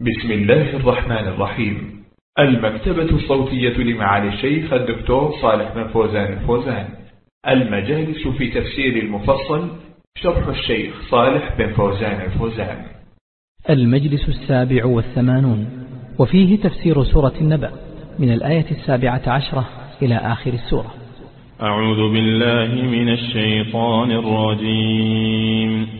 بسم الله الرحمن الرحيم. المكتبة الصوتية لمعالي الشيخ الدكتور صالح بن فوزان الفوزان. المجالس في تفسير المفصل شرح الشيخ صالح بن فوزان الفوزان. المجلس السابع والثمانون. وفيه تفسير سورة النبأ من الآية السابعة عشرة إلى آخر السورة. أعوذ بالله من الشيطان الرجيم.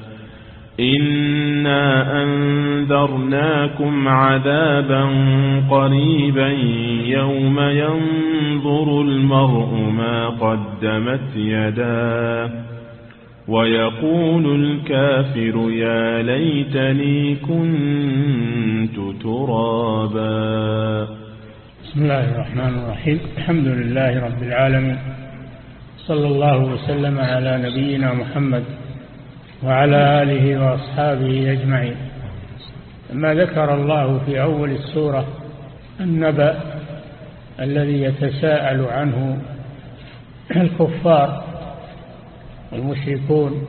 إنا أنذرناكم عذابا قريبا يوم ينظر المرء ما قدمت يداه ويقول الكافر يا ليتني كنت ترابا بسم الله الرحمن الرحيم. الحمد لله رب العالمين. صلى الله وسلم على نبينا محمد وعلى آله وأصحابه أجمعين. لما ذكر الله في أول السورة النبأ الذي يتساءل عنه الكفار والمشركون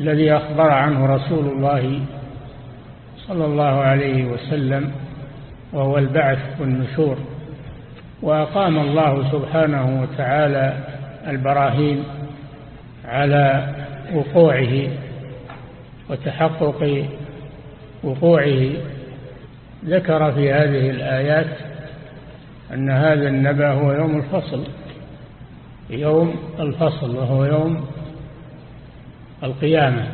الذي أخبر عنه رسول الله صلى الله عليه وسلم وهو البعث والنشور. وأقام الله سبحانه وتعالى البراهين على وقوعه وتحقق وقوعه. ذكر في هذه الآيات أن هذا النبأ هو يوم الفصل يوم الفصل وهو يوم القيامة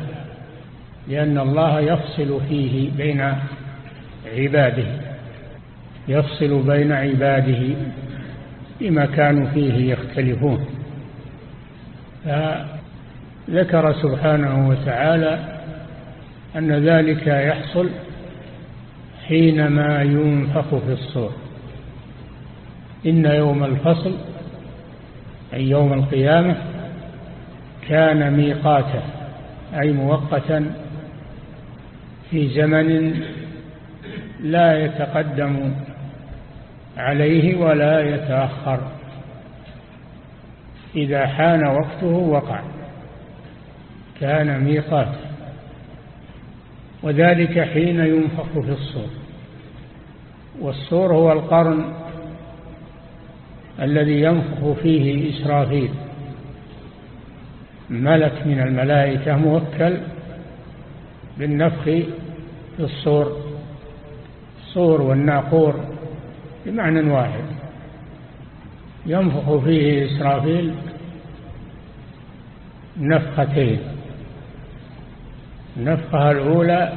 لأن الله يفصل فيه بين عباده يفصل بين عباده بما كانوا فيه يختلفون. ذكر سبحانه وتعالى أن ذلك يحصل حينما ينفخ في الصور. إن يوم الفصل أي يوم القيامة كان ميقاتا أي مؤقتا في زمن لا يتقدم عليه ولا يتأخر. إذا حان وقته وقع. كان ميقات وذلك حين ينفخ في الصور. والصور هو القرن الذي ينفخ فيه إسرافيل ملك من الملائكة موكل بالنفخ في الصور الصور والناقور بمعنى واحد. ينفخ فيه إسرافيل نفختين. النفخة الأولى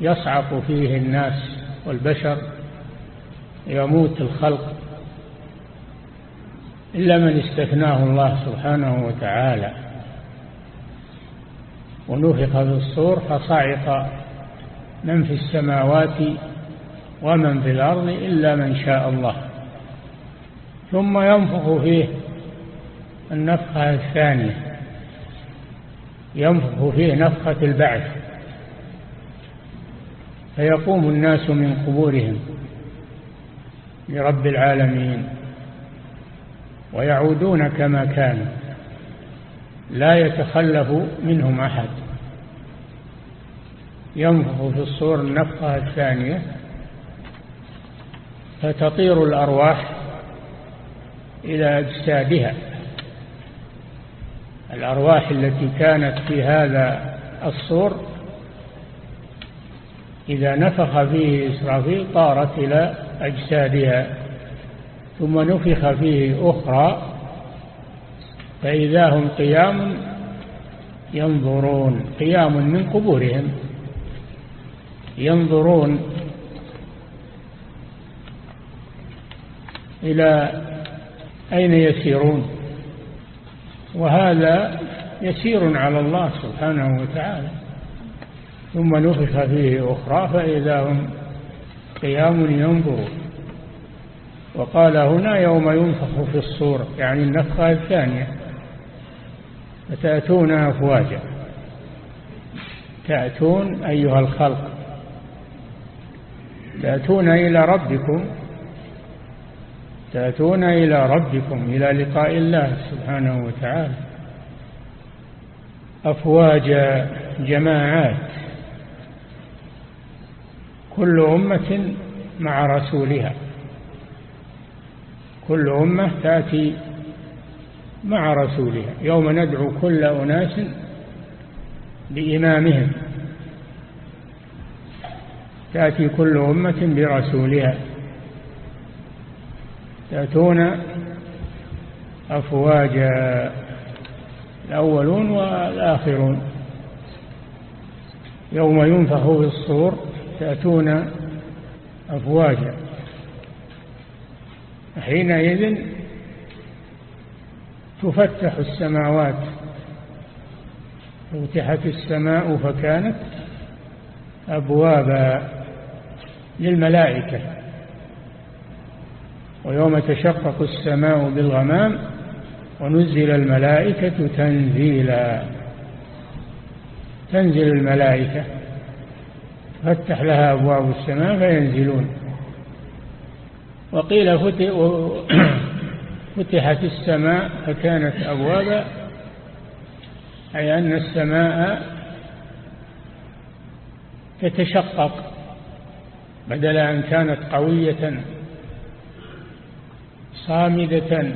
يصعق فيه الناس والبشر يموت الخلق إلا من استثناه الله سبحانه وتعالى. ونفخ في الصور فصعق من في السماوات ومن في الأرض إلا من شاء الله. ثم ينفخ فيه النفخة الثانية. ينفخ فيه نفخة البعث. فيقوم الناس من قبورهم لرب العالمين ويعودون كما كانوا لا يتخلف منهم أحد. ينفخ في الصور النفخة الثانية فتطير الأرواح إلى أجسادها. الأرواح التي كانت في هذا الصور إذا نفخ فيه إسرافيل طارت إلى أجسادها ثم نفخ فيه أخرى فإذا هم قيام ينظرون قيام من قبورهم ينظرون إلى أين يسيرون. وهذا يسير على الله سبحانه وتعالى. ثم نفخ فيه أخرى فإذا هم قيام ينظرون. وقال هنا يوم ينفخ في الصور يعني النفخة الثانية فتأتون أفواجا. تأتون أيها الخلق. تأتون إلى ربكم تأتون إلى ربكم إلى لقاء الله سبحانه وتعالى. أفواج جماعات كل أمة مع رسولها. كل أمة تأتي مع رسولها. يوم ندعو كل أناس بإمامهم تأتي كل أمة برسولها. يأتون أفواجا الأولون والآخرون. يوم ينفخ في الصور تأتون أفواجا. حينئذ تفتح السماوات. فتحت السماء فكانت أبوابا للملائكة. ويوم تشقق السماء بالغمام ونزل الملائكة تنزيلا. تنزل الملائكة. فتح لها أبواب السماء فينزلون. وقيل فتحت السماء فكانت أبوابا أي أن السماء تتشقق بدل أن كانت قوية. صامدة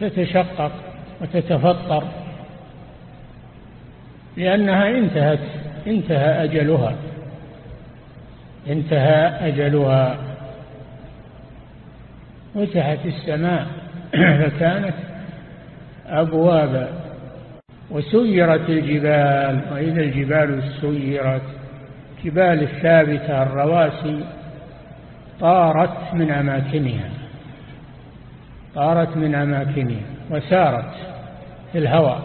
تتشقق وتتفطر لأنها انتهت انتهى أجلها انتهى أجلها. فتحت السماء فكانت أبوابا وسيرت الجبال. وإذا الجبال سيرت جبال الثابتة الرواسي طارت من أماكنها. طارت من أماكنها وسارت في الهواء.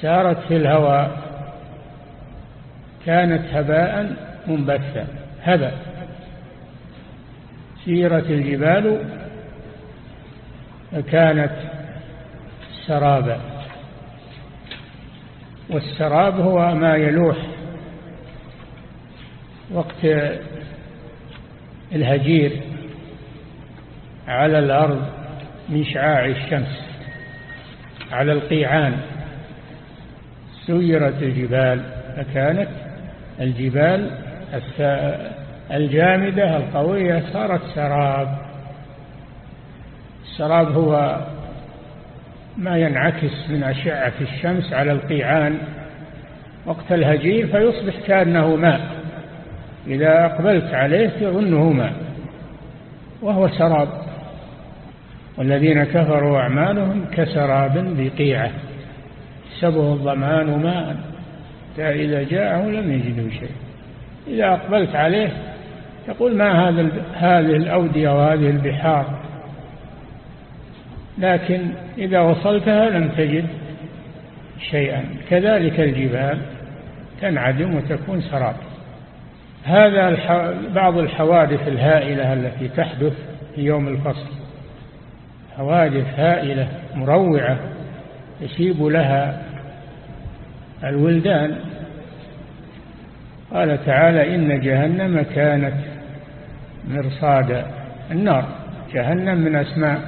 سارت في الهواء. كانت هباء منبثا. هبا. سيرت الجبال. فكانت سرابا. والسراب هو ما يلوح وقت الهجير على الأرض. من شعاع الشمس على القيعان. سيرت الجبال فكانت الجبال الجامدة القوية صارت سراب. السراب هو ما ينعكس من أشعة الشمس على القيعان. وقت الهجير فيصبح كأنه ماء. إذا أقبلت عليه تظنه ماء. وهو سراب. والذين كفروا أعمالهم كسراب بقيعة سبه الضمان ماء حتى إذا جاءه لم يجدوا شيء. إذا أقبلت عليه تقول ما هذا هذه الأودية وهذه البحار؟ لكن إذا وصلتها لم تجد شيئا. كذلك الجبال تنعدم وتكون سراب. هذا بعض الحوادث الهائلة التي تحدث في يوم الفصل. حوادث هائلة مروعة يشيب لها الولدان. قال تعالى إن جهنم كانت مرصادا. النار جهنم من أسماء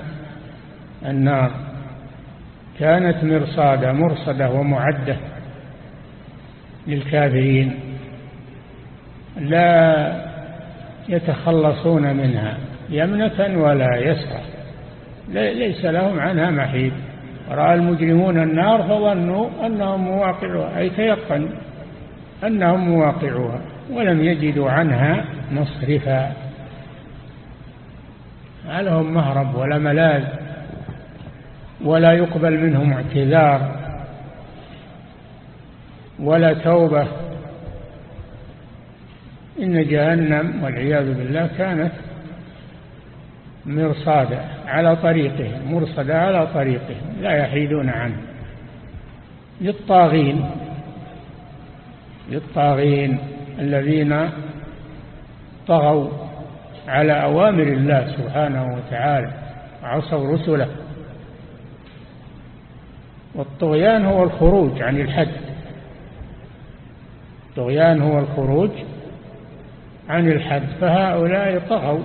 النار. كانت مرصادا مرصدة ومعدة للكافرين. لا يتخلصون منها يمنة ولا يسرى ليس لهم عنها محيط. رأى المجرمون النار فظنوا أنهم مواقعوها أي تيقنوا أنهم مواقعوها ولم يجدوا عنها مصرفا. لهم مهرب ولا ملاذ ولا يقبل منهم اعتذار ولا توبة. إن جهنم والعياذ بالله كانت مرصادا على طريقهم مرصدا على طريقهم لا يحيدون عنه. للطاغين للطاغين الذين طغوا على أوامر الله سبحانه وتعالى عصوا رسله. والطغيان هو الخروج عن الحد. الطغيان هو الخروج عن الحد فهؤلاء طغوا.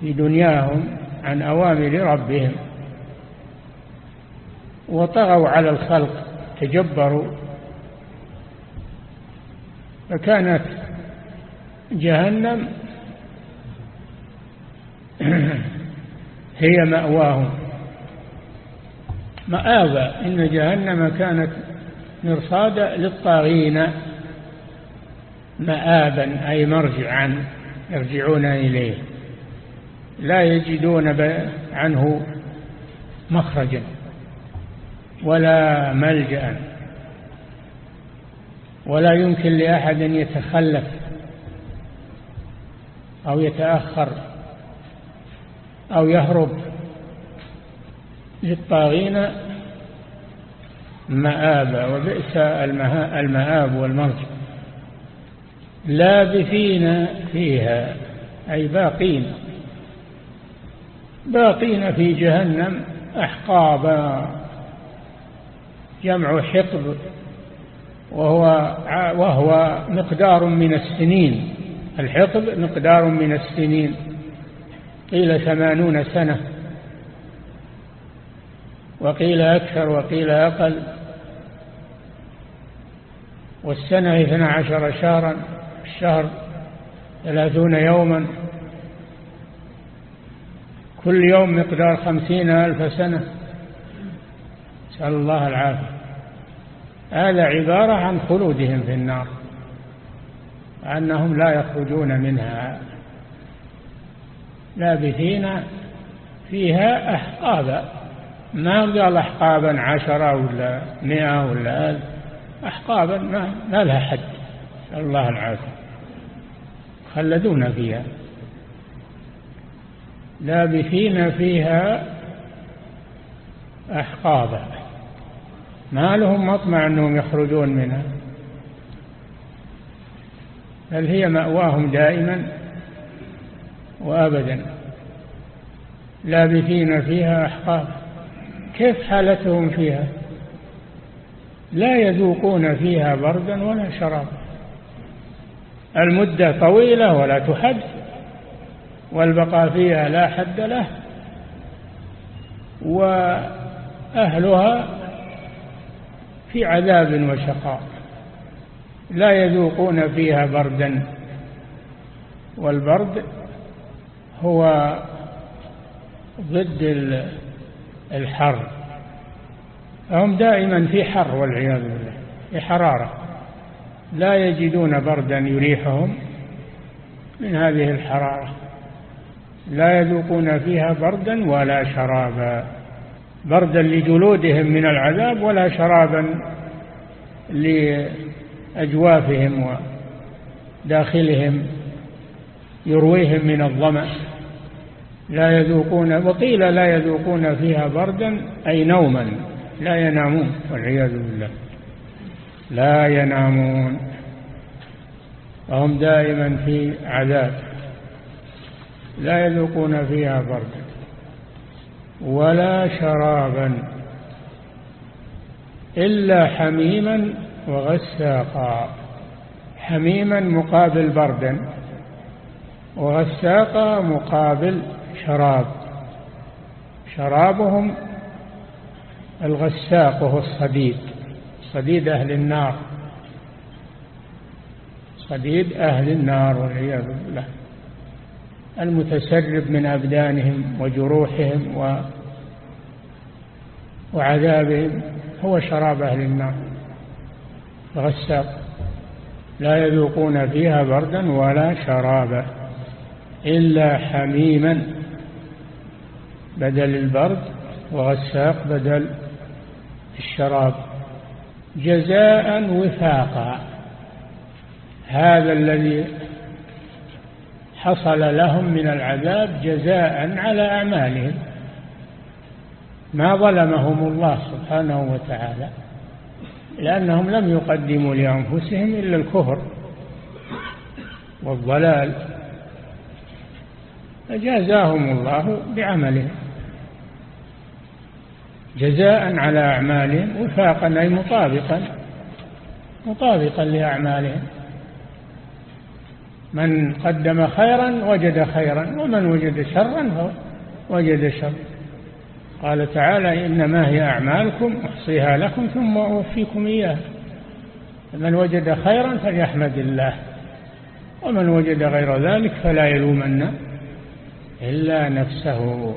في دنياهم عن أوامر ربهم. وطغوا على الخلق تجبروا. فكانت جهنم هي مأواهم. مآبا إن جهنم كانت مرصادا للطاغين مآبا أي مرجعا يرجعون إليه. لا يجدون عنه مخرجا ولا ملجأ ولا يمكن لأحد أن يتخلف أو يتأخر أو يهرب للطاغين مآبا وبئس المآب والمرجع لابثين فيها أي باقين. باقين في جهنم أحقابا. جمع حقب وهو وهو مقدار من السنين. الحقب مقدار من السنين. قيل ثمانون سنة. وقيل أكثر وقيل أقل. والسنة اثنى عشر شهرا الشهر ثلاثون يوما. كل يوم مقدار خمسين ألف سنة. نسأل الله العافية. هذا عبارة عن خلودهم في النار أنهم لا يخرجون منها. لابثين فيها أحقابا. ما قال أحقابا عشرة ولا مئة ولا ألف أحقابا ما, ما لها حد. نسأل الله العافية. خلدون فيها. لابثين فيها أحقابا. ما لهم مطمع أنهم يخرجون منها. بل هي مأواهم دائما وأبدا. لابثين فيها أحقابا كيف حالتهم فيها؟ لا يذوقون فيها بردا ولا شرابا. المدة طويلة ولا تحد. والبقاء فيها لا حد له وأهلها في عذاب وشقاء لا يذوقون فيها بردا. والبرد هو ضد الحر. فهم دائما في حر والعياذ بالله في حرارة. لا يجدون بردا يريحهم من هذه الحرارة. لا يذوقون فيها بردا ولا شرابا. بردا لجلودهم من العذاب ولا شرابا لأجوافهم وداخلهم يرويهم من الظمأ. لا يذوقون وقيل لا يذوقون فيها بردا أي نوما. لا ينامون والعياذ بالله. لا ينامون. وهم دائما في عذاب. لا يذوقون فيها بردا ولا شرابا إلا حميما وغساقا. حميما مقابل بردا وغساقا مقابل شراب. شرابهم الغساق وهو الصديد صديد أهل النار. صديد أهل النار والعياذ بالله. المتسرب من أبدانهم وجروحهم و وعذابهم هو شراب أهل النار. غساق لا يذوقون فيها بردا ولا شرابا إلا حميما. بدل البرد وغساق بدل الشراب. جزاء وفاقا. هذا الذي حصل لهم من العذاب جزاء على أعمالهم ما ظلمهم الله سبحانه وتعالى لأنهم لم يقدموا لأنفسهم إلا الكفر والضلال فجازاهم الله بعملهم جزاء على أعمالهم وفاقا أي مطابقا مطابقا لأعمالهم. من قدم خيرا وجد خيرا ومن وجد شرا وجد شر. قال تعالى إنما هي أعمالكم أحصيها لكم ثم أوفيكم إياها. من وجد خيرا فليحمد الله ومن وجد غير ذلك فلا يلومن إلا نفسه.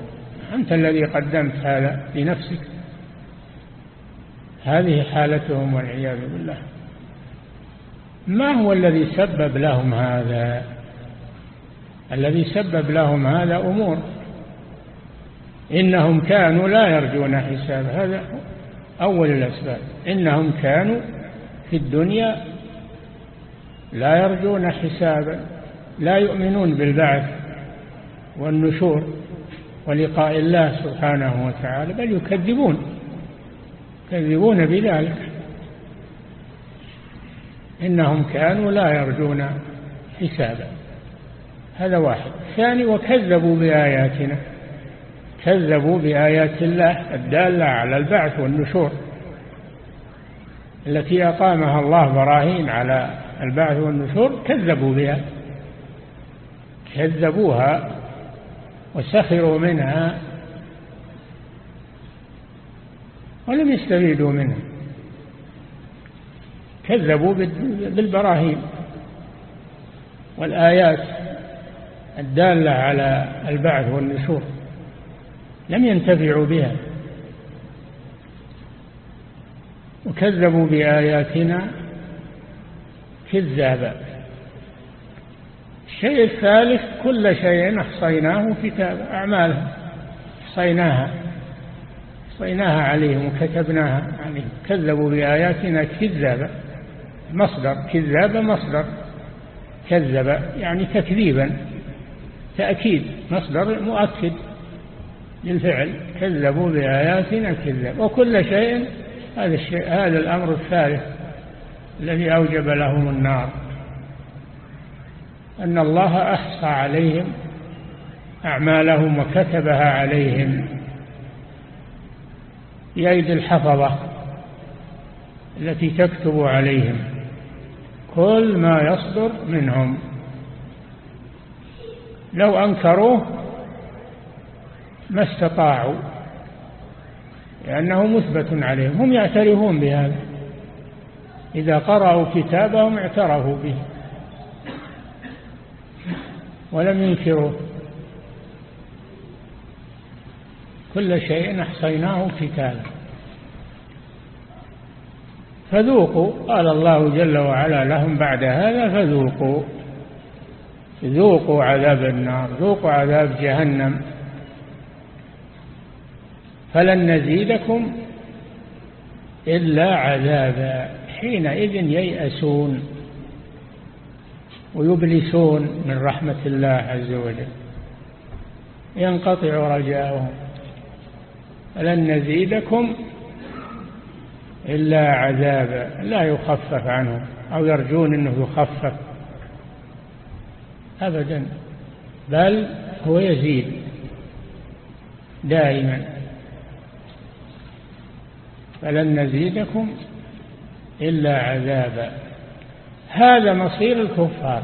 أنت الذي قدمت هذا لنفسك. هذه حالتهم والعياذ بالله. ما هو الذي سبب لهم هذا؟ الذي سبب لهم هذا أمور. إنهم كانوا لا يرجون حساب. هذا أول الأسباب. إنهم كانوا في الدنيا لا يرجون حسابا لا يؤمنون بالبعث والنشور ولقاء الله سبحانه وتعالى بل يكذبون يكذبون بذلك. إنهم كانوا لا يرجون حسابا. هذا واحد. ثاني وكذبوا بآياتنا. كذبوا بآيات الله الدالة على البعث والنشور التي أقامها الله براهين على البعث والنشور كذبوا بها. كذبوها وسخروا منها ولم يستفيدوا منها. كذبوا بالبراهين. والآيات الدالة على البعث والنشور لم ينتفعوا بها. وكذبوا بآياتنا كذابا الشيء الثالث كل شيء أحصيناه كتاب أعمالهم. أحصيناها. أحصيناها عليهم وكتبناها عليهم. كذبوا بآياتنا كذابا مصدر كذاب مصدر. كذب يعني تكذيبا. تأكيد مصدر مؤكد للفعل. كذبوا بآياتنا كذب وكل شيء هذا الشيء هذا الأمر الثالث الذي أوجب لهم النار. أن الله أحصى عليهم أعمالهم وكتبها عليهم. بأيدي الحفظة التي تكتب عليهم. كل ما يصدر منهم. لو أنكروه ما استطاعوا لأنه مثبت عليهم هم يعترفون بهذا. إذا قرأوا كتابهم اعترفوا به. ولم ينكروه. كل شيء أحصيناه كتابا. فذوقوا. قال الله جل وعلا لهم بعد هذا فذوقوا. ذوقوا عذاب النار ذوقوا عذاب جهنم. فلن نزيدكم إلا عذابا. حينئذ ييأسون ويبلسون من رحمة الله عز وجل. ينقطع رجاؤهم. فلن نزيدكم إلا عذابا لا يخفف عنهم أو يرجون أنه يخفف. أبدا بل هو يزيد دائما. فلن نزيدكم إلا عذابا هذا مصير الكفار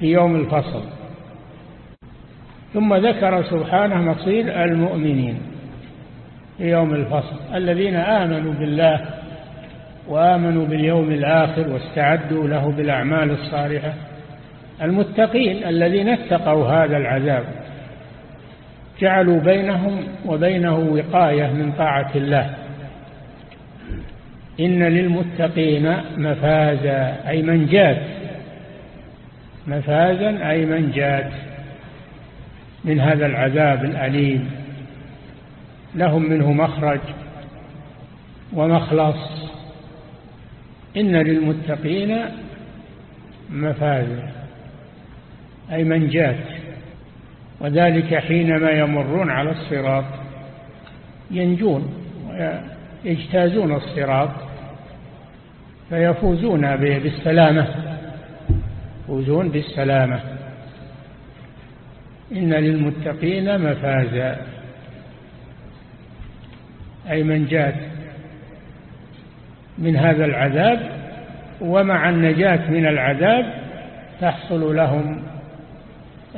في يوم الفصل. ثم ذكر سبحانه مصير المؤمنين. في يوم الفصل. الذين آمنوا بالله وآمنوا باليوم الآخر واستعدوا له بالأعمال الصالحة المتقين الذين اتقوا هذا العذاب جعلوا بينهم وبينه وقاية من طاعة الله. إن للمتقين مفازا أي منجات مفازا أي منجات من هذا العذاب الأليم. لهم منه مخرج ومخلص. إن للمتقين مفازا أي منجات وذلك حينما يمرون على الصراط ينجون ويجتازون الصراط فيفوزون بالسلامة. يفوزون بالسلامة. إن للمتقين مفازا. أي منجاة من هذا العذاب ومع النجاة من العذاب تحصل لهم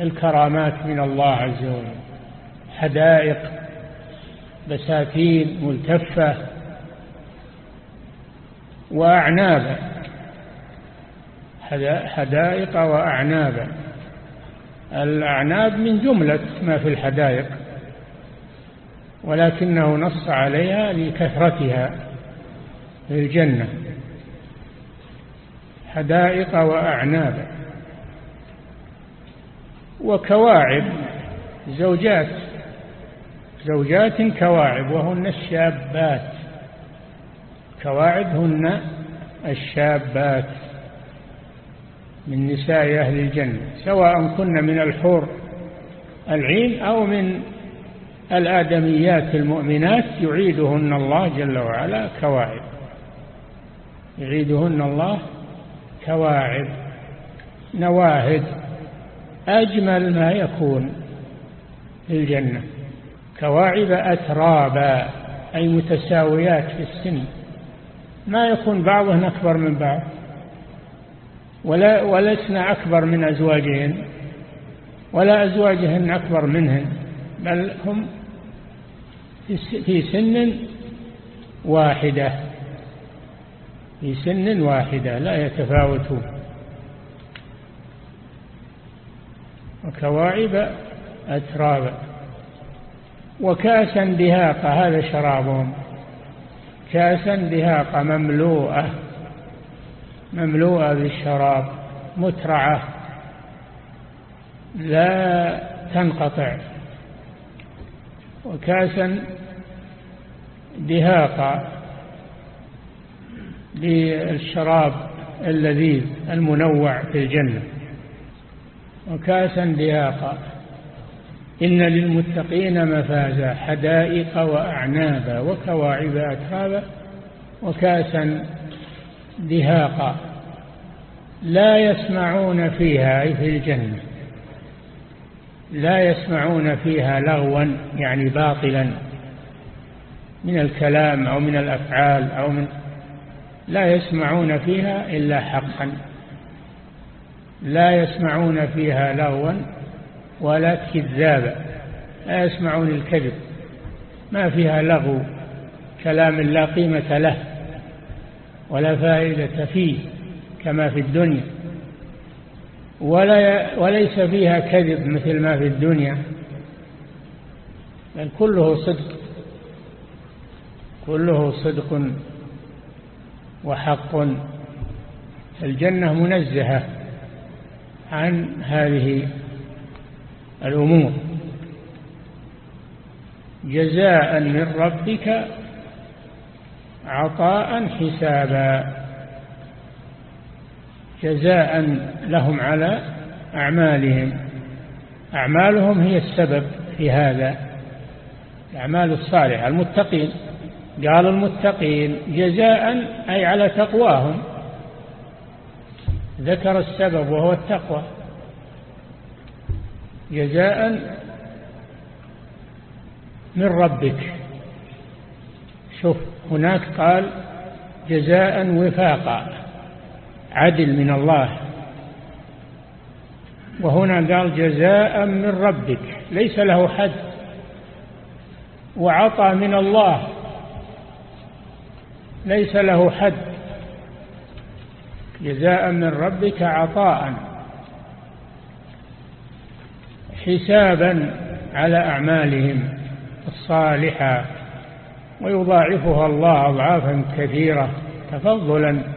الكرامات من الله عز وجل. حدائق بساتين ملتفة وأعنابا. حدائق وأعنابا. الأعناب من جملة ما في الحدائق. ولكنه نص عليها لكثرتها في الجنة. حدائق وأعنابا وكواعب زوجات زوجات كواعب وهن الشابات. كواعب هن الشابات من نساء أهل الجنة سواء كن من الحور العين أو من الآدميات المؤمنات يعيدهن الله جل وعلا كواعب يعيدهن الله كواعب نواهد. أجمل ما يكون في الجنة كواعب أترابا أي متساويات في السن. ما يكون بعضهن أكبر من بعض. ولا ولسن أكبر من أزواجهن. ولا أزواجهن أكبر منهن. بل هم في سن واحدة. في سن واحدة لا يتفاوتون. وكواعب أترابا وكاسا دهاقا هذا شرابهم. كاسا دهاقا مملوءة. مملوءة بالشراب. مترعة. لا تنقطع. وكاسا دهاقا للشراب اللذيذ المنوع في الجنة. وكاسا دهاقا. إن للمتقين مفازا حدائق وأعنابا وكواعب أترابا. وكاسا دهاقا. لا يسمعون فيها في الجنة. لا يسمعون فيها لغوا يعني باطلا من الكلام أو من الأفعال أو من لا يسمعون فيها إلا حقا. لا يسمعون فيها لغوا ولا كذابا. لا يسمعون الكذب. ما فيها لغو كلام لا قيمة له ولا فائدة فيه كما في الدنيا. ولا وليس فيها كذب مثل ما في الدنيا. بل كله صدق. كله صدق وحق. الجنة منزهة عن هذه الأمور. جزاء من ربك عطاء حسابا. جزاء لهم على أعمالهم. أعمالهم هي السبب في هذا. الأعمال الصالحة المتقين. قال المتقين جزاء أي على تقواهم. ذكر السبب وهو التقوى. جزاء من ربك. شوف هناك قال جزاء وفاقا. عدل من الله. وهنا قال جزاء من ربك ليس له حد. وعطى من الله ليس له حد. جزاء من ربك عطاء حسابا على أعمالهم الصالحة. ويضاعفها الله أضعافا كثيرة تفضلا.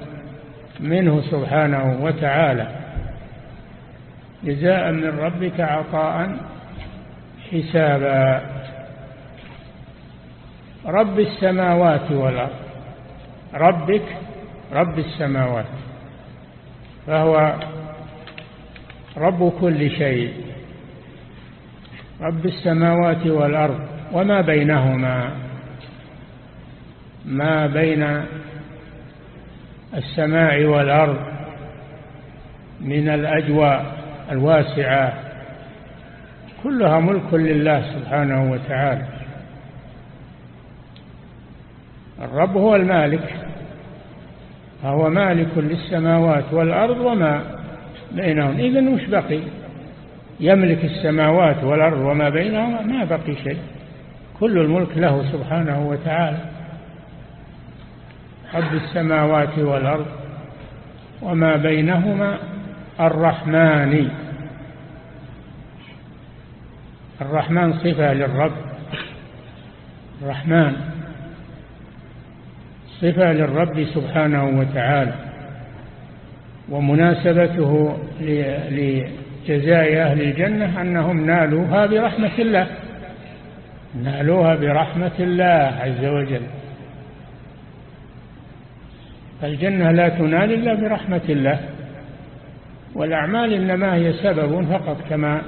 منه سبحانه وتعالى. جزاء من ربك عطاء حسابا. رب السماوات والأرض. ربك رب السماوات. فهو رب كل شيء. رب السماوات والأرض. وما بينهما. ما بين السماء والأرض من الأجواء الواسعة كلها ملك لله سبحانه وتعالى. الرب هو المالك فهو مالك للسماوات والأرض وما بينهم. إذن وش بقي؟ يملك السماوات والأرض وما بينهما ما بقي شيء. كل الملك له سبحانه وتعالى. رب السماوات والأرض وما بينهما الرحمن. الرحمن صفة للرب. الرحمن صفة للرب سبحانه وتعالى. ومناسبته لجزاء أهل الجنة أنهم نالوها برحمة الله. نالوها برحمة الله عز وجل. فالجنة لا تنال إلا برحمة الله والأعمال إنما هي سبب فقط كما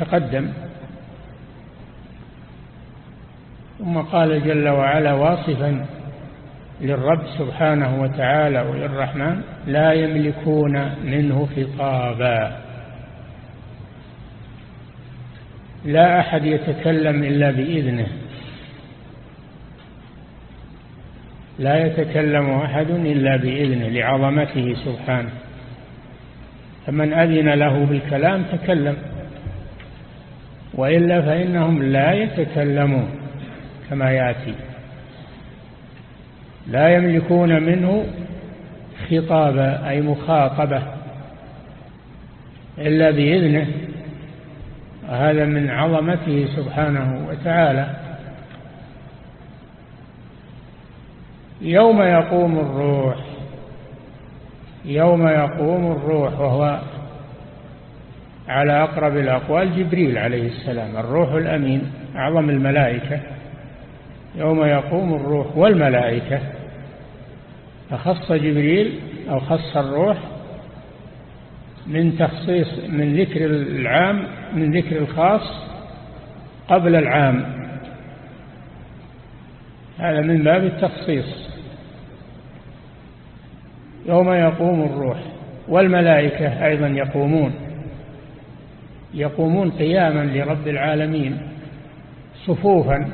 تقدم. ثم قال جل وعلا واصفا للرب سبحانه وتعالى وللرحمن لا يملكون منه خطابا. لا أحد يتكلم إلا بإذنه. لا يتكلم أحد إلا بإذنه لعظمته سبحانه. فمن أذن له بالكلام تكلم. وإلا فإنهم لا يتكلمون كما يأتي. لا يملكون منه خطابا أي مخاطبة إلا بإذنه. وهذا من عظمته سبحانه وتعالى. يوم يقوم الروح يوم يقوم الروح وهو على أقرب الأقوال جبريل عليه السلام الروح الأمين أعظم الملائكة. يوم يقوم الروح والملائكة فخص جبريل أو خص الروح من تخصيص من ذكر العام من ذكر الخاص قبل العام. هذا من باب التخصيص. يوم يقوم الروح. والملائكة أيضا يقومون. يقومون قياما لرب العالمين صفوفا.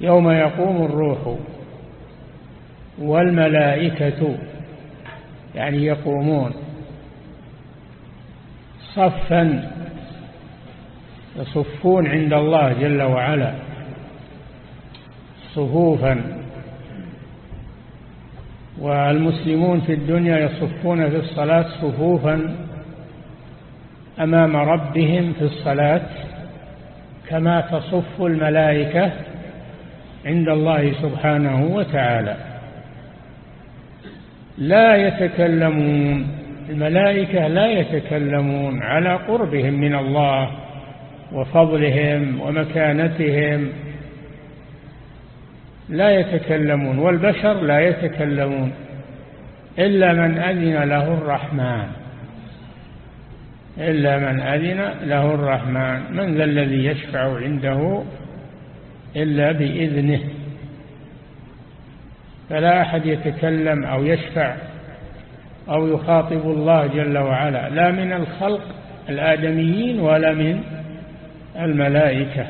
يوم يقوم الروح والملائكة يعني يقومون. صفا يصفون عند الله جل وعلا. صفوفا. والمسلمون في الدنيا يصفون في الصلاة صفوفا أمام ربهم في الصلاة كما تصف الملائكة عند الله سبحانه وتعالى. لا يتكلمون الملائكة لا يتكلمون على قربهم من الله وفضلهم ومكانتهم لا يتكلمون والبشر لا يتكلمون إلا من أذن له الرحمن. إلا من أذن له الرحمن. من ذا الذي يشفع عنده إلا بإذنه. فلا أحد يتكلم أو يشفع أو يخاطب الله جل وعلا. لا من الخلق الآدميين ولا من الملائكة.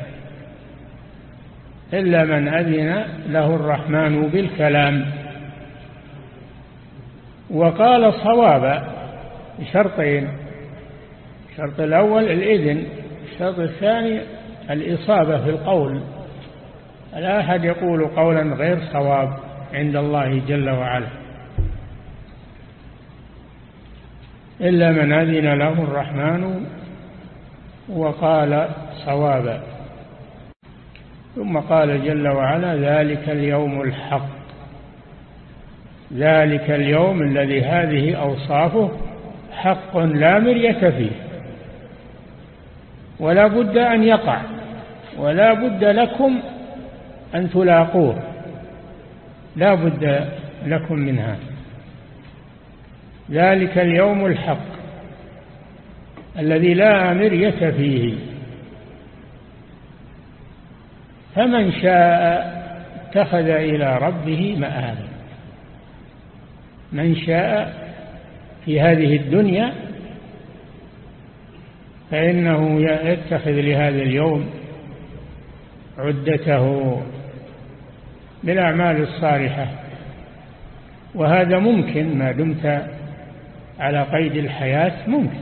إلا من أذن له الرحمن بالكلام. وقال صوابا بشرطين الشرط الأول الإذن الشرط الثاني الإصابة في القول. لا أحد يقول قولا غير صواب عند الله جل وعلا. إلا من أذن له الرحمن وقال صوابا. ثم قال جل وعلا ذلك اليوم الحق. ذلك اليوم الذي هذه أوصافه حق لا مرية فيه. ولا بد أن يقع ولا بد لكم أن تلاقوه. لا بد لكم منها. ذلك اليوم الحق الذي لا مرية فيه. فمن شاء اتخذ إلى ربه مآبا. من شاء في هذه الدنيا فإنه يتخذ لهذا اليوم عدته بالأعمال الصالحة. وهذا ممكن ما دمت على قيد الحياة ممكن.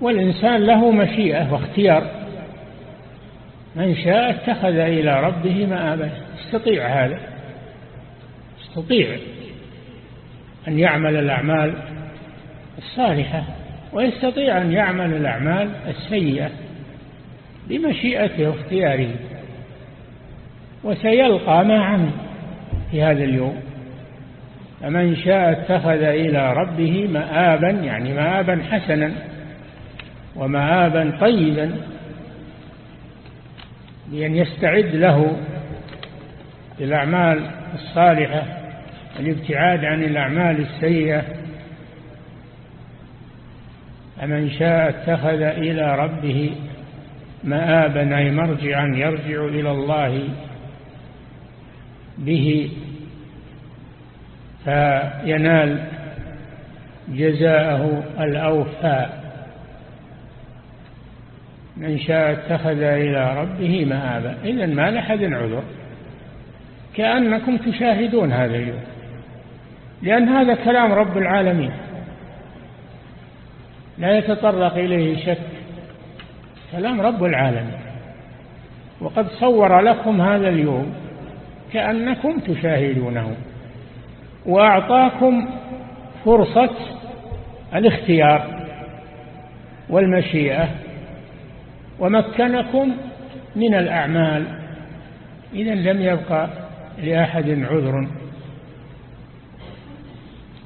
والإنسان له مشيئة واختيار. من شاء اتخذ إلى ربه مآبا يستطيع هذا. يستطيع أن يعمل الأعمال الصالحة ويستطيع أن يعمل الأعمال السيئة بمشيئته واختياره وسيلقى ما عمل في هذا اليوم. فمن شاء اتخذ إلى ربه مآبا يعني مآبا حسنا ومآبا طيبا بأن يستعد له الأعمال الصالحة الابتعاد عن الأعمال السيئة. فمن شاء اتخذ إلى ربه مآبا أي مرجعا يرجع إلى الله به. فينال جزاءه الأوفى. من شاء اتخذ إلى ربه مآبا. إذا ما لحد عذر. كأنكم تشاهدون هذا اليوم. لأن هذا كلام رب العالمين. لا يتطرق إليه شك. كلام رب العالمين. وقد صور لكم هذا اليوم كأنكم تشاهدونه. وأعطاكم فرصة الاختيار والمشيئة ومكنكم من الأعمال. إذا لم يبقى لأحد عذر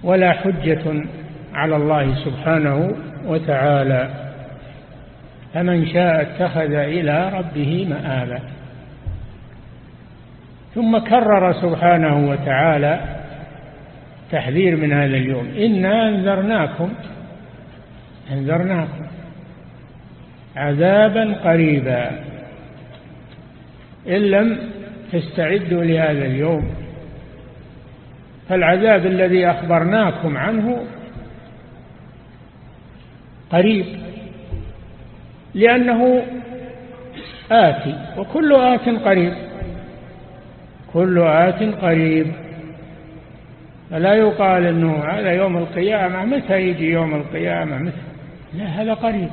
ولا حجة على الله سبحانه وتعالى. فمن شاء اتخذ إلى ربه مآبا. ثم كرر سبحانه وتعالى تحذير من هذا اليوم. إنا أنذرناكم. أنذرناكم. عذابا قريبا. إن لم تستعدوا لهذا اليوم فالعذاب الذي أخبرناكم عنه قريب لأنه آتي وكل آت قريب كل آت قريب. فلا يقال أنه هذا يوم القيامة متى يجي يوم القيامة؟ متى؟ لا هذا قريب.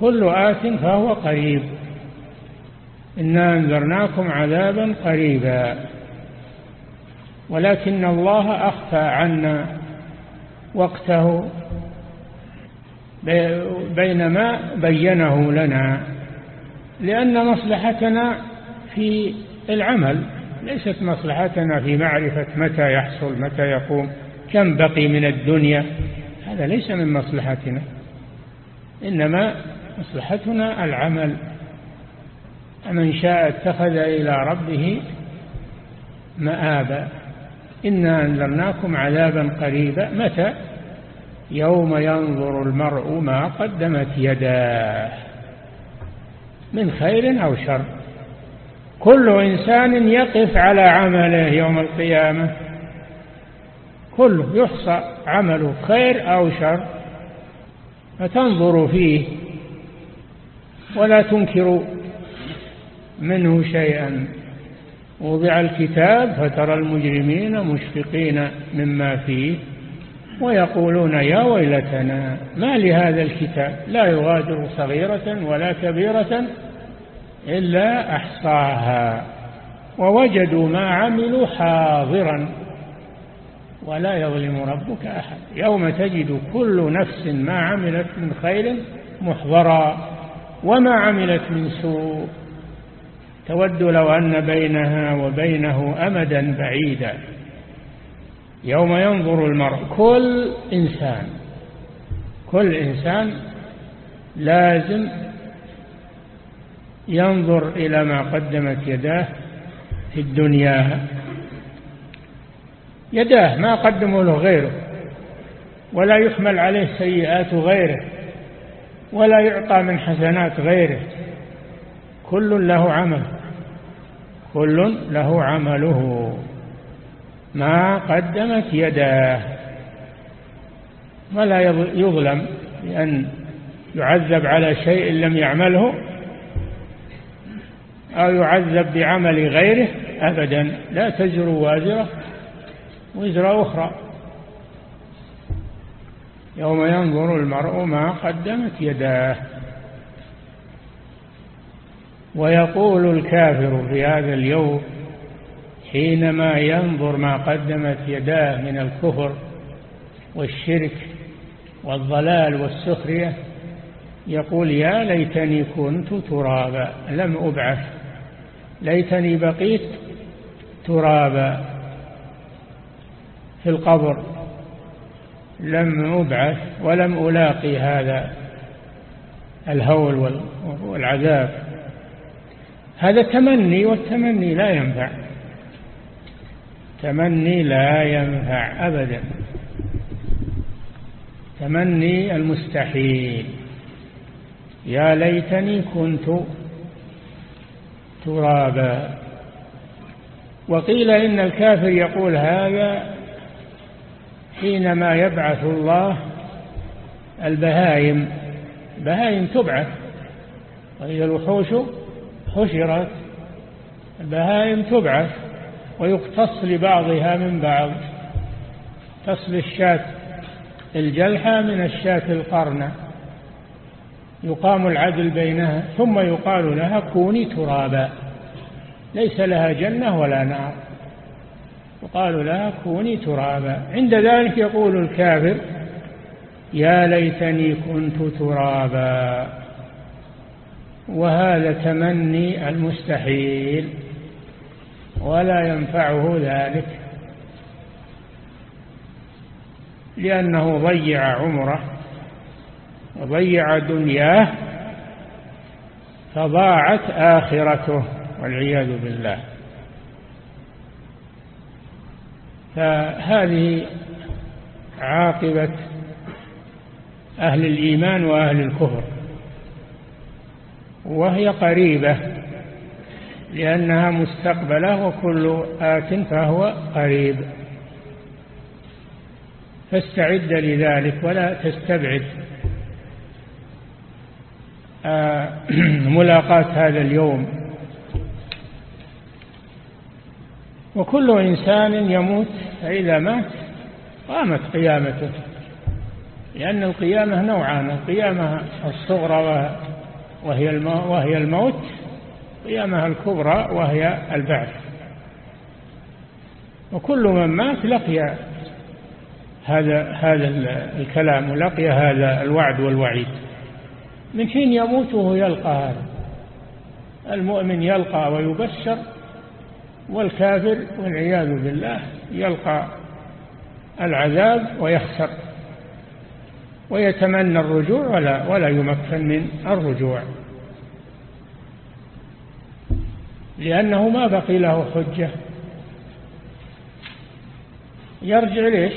كل آت فهو قريب. إنا أنذرناكم عذابا قريبا. ولكن الله أخفى عنا وقته بينما بينه لنا لأن مصلحتنا في العمل. ليست مصلحتنا في معرفة متى يحصل متى يقوم كم بقي من الدنيا. هذا ليس من مصلحتنا. إنما مصلحتنا العمل. من شاء اتخذ إلى ربه مآبا. إنا أنذرناكم عذابا قريبا. متى؟ يوم ينظر المرء ما قدمت يداه. من خير أو شر. كل إنسان يقف على عمله يوم القيامة. كله يحصى عمله خير أو شر. فتنظر فيه. ولا تنكر منه شيئا. وضع الكتاب فترى المجرمين مشفقين مما فيه ويقولون يا ويلتنا ما لهذا الكتاب؟ لا يغادر صغيرة ولا كبيرة إلا أحصاها. ووجدوا ما عملوا حاضرا. ولا يظلم ربك أحد. يوم تجد كل نفس ما عملت من خير محضرا. وما عملت من سوء. تود لو أن بينها وبينه أمدا بعيدا. يوم ينظر المرء كل إنسان كل إنسان لازم ينظر إلى ما قدمت يداه في الدنيا. يداه ما قدموا له غيره ولا يحمل عليه سيئات غيره. ولا يعطى من حسنات غيره. كل له عمل. كل له عمله. ما قدمت يداه. ولا يظلم لأن يعذب على شيء لم يعمله أو يعذب بعمل غيره أبدا. لا تزر وازرة وزر أخرى. يوم ينظر المرء ما قدمت يداه. ويقول الكافر في هذا اليوم حينما ينظر ما قدمت يداه من الكفر والشرك والضلال والسخرية يقول يا ليتني كنت ترابا لم أبعث. ليتني بقيت ترابا في القبر. لم أبعث ولم ألاقي هذا الهول والعذاب. هذا تمني والتمني لا ينفع. تمني لا ينفع أبدا. تمني المستحيل. يا ليتني كنت ترابا. وقيل إن الكافر يقول هذا حينما يبعث الله البهائم بهائم تبعث وإذا الوحوش حشرت البهائم تبعث ويقتص لبعضها من بعض تصل الشاة الجلحة من الشاة القرنة يقام العدل بينها ثم يقال لها كوني ترابا ليس لها جنة ولا نار. يقال لها كوني ترابا. عند ذلك يقول الكافر يا ليتني كنت ترابا. وهذا تمني المستحيل ولا ينفعه ذلك. لأنه ضيع عمره وضيع دنياه فضاعت آخرته والعياذ بالله. فهذه عاقبة أهل الإيمان وأهل الكفر وهي قريبة لأنها مستقبلة وكل آت فهو قريب. فاستعد لذلك ولا تستبعد. آه، ملاقاة هذا اليوم وكل إنسان يموت فإذا مات قامت قيامته. لأن القيامة نوعان القيامة الصغرى وهي وهي الموت قيامها الكبرى وهي البعث. وكل من مات لقي هذا هذا الكلام ولقي هذا الوعد والوعيد. من حين يموت وهو يلقى هذا. المؤمن يلقى ويبشر والكافر والعياذ بالله يلقى العذاب ويخسر ويتمنى الرجوع ولا ولا يمكن من الرجوع. لأنه ما بقي له حجة. يرجع ليش؟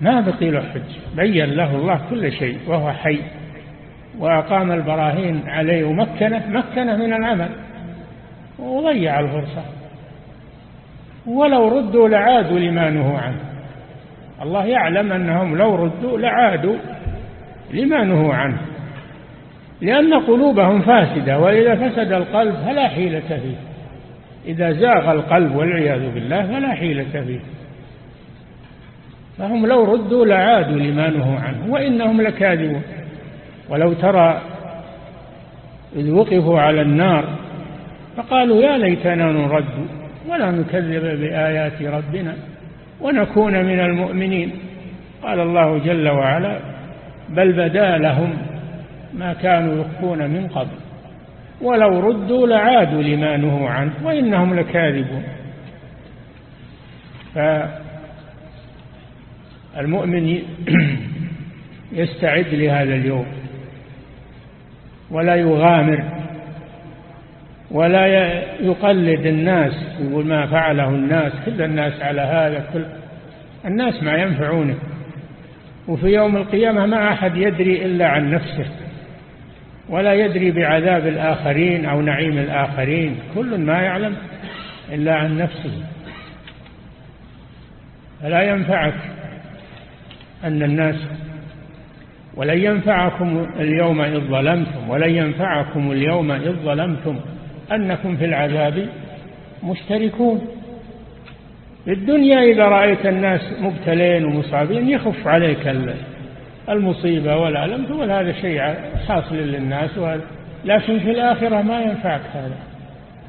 ما بقي له حجة. بين له الله كل شيء وهو حي وأقام البراهين عليه ومكنه مكنه من العمل. وضيع الفرصة. ولو ردوا لعادوا لما نهوا عنه. الله يعلم أنهم لو ردوا لعادوا لما نهوا عنه. لأن قلوبهم فاسدة وإذا فسد القلب فلا حيلة فيه. إذا زاغ القلب والعياذ بالله فلا حيلة فيه. فهم لو ردوا لعادوا لما نهوا عنه وإنهم لكاذبون. ولو ترى إذ وقفوا على النار فقالوا يا ليتنا نرد ولا نكذب بآيات ربنا ونكون من المؤمنين. قال الله جل وعلا بل بدا لهم ما كانوا يخفون من قبل ولو ردوا لعادوا لما نهوا عنه وإنهم لكاذبون. فالمؤمن يستعد لهذا اليوم ولا يغامر ولا يقلد الناس يقول ما فعله الناس كل الناس على هذا كل الناس ما ينفعونه. وفي يوم القيامة ما أحد يدري إلا عن نفسه ولا يدري بعذاب الآخرين أو نعيم الآخرين كل ما يعلم إلا عن نفسه. فلا ينفعك أن الناس ولن ينفعكم اليوم إذ ظلمتم ولن ينفعكم اليوم إذ ظلمتم. أنكم في العذاب مشتركون. في الدنيا إذا رأيت الناس مبتلين ومصابين يخف عليك المصيبة والألم تقول هذا شيء حاصل للناس لكن في الآخرة ما ينفعك هذا.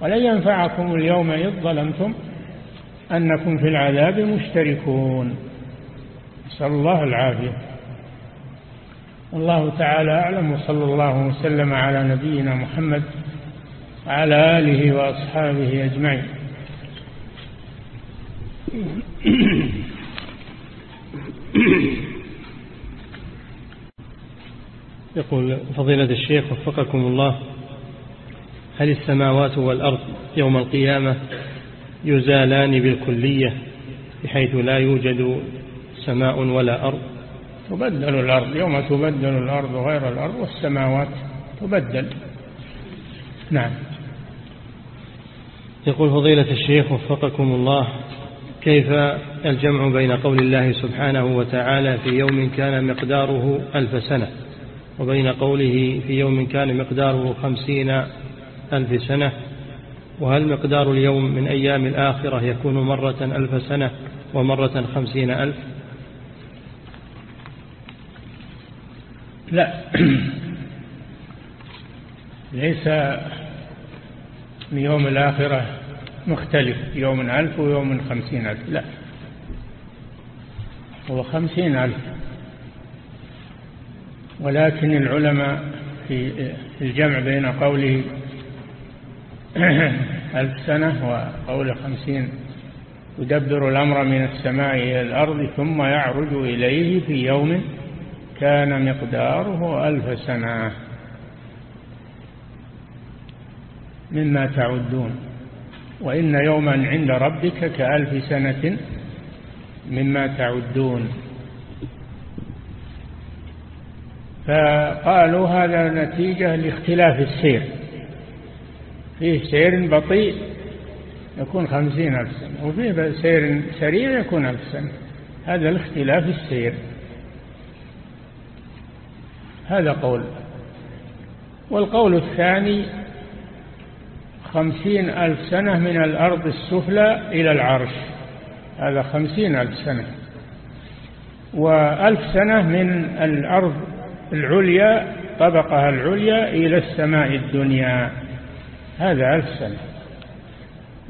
ولن ينفعكم اليوم إذ ظلمتم أنكم في العذاب مشتركون. نسأل الله العافية. والله تعالى أعلم وصلى الله وسلم على نبينا محمد وعلى آله وأصحابه أجمعين. يقول فضيلة الشيخ وفقكم الله هل السماوات والأرض يوم القيامة يزالان بالكلية بحيث لا يوجد سماء ولا أرض؟ تبدل الأرض يوم تبدل الأرض غير الأرض والسماوات تبدل. نعم. يقول فضيلة الشيخ وفقكم الله كيف الجمع بين قول الله سبحانه وتعالى في يوم كان مقداره ألف سنة وبين قوله في يوم كان مقداره خمسين ألف سنة؟ وهل مقدار اليوم من أيام الآخرة يكون مرة ألف سنة ومرة خمسين ألف؟ لا. ليس يوم الآخرة مختلف يوم ألف ويوم خمسين ألف. لا. هو خمسين ألف. ولكن العلماء في الجمع بين قوله ألف سنة وقول خمسين يدبر الأمر من السماء إلى الأرض ثم يعرج إليه في يوم كان مقداره ألف سنة. مما تعدون. وإن يوما عند ربك كألف سنة مما تعدون. فقالوا هذا نتيجة لاختلاف السير. فيه سير بطيء يكون خمسين ألف سنة وفيه سير سريع يكون ألف سنة. هذا الاختلاف السير. هذا قول. والقول الثاني خمسين ألف سنة من الأرض السفلى إلى العرش. هذا خمسين ألف سنة. وألف سنة من الأرض العليا طبقها العليا إلى السماء الدنيا. هذا ألف سنة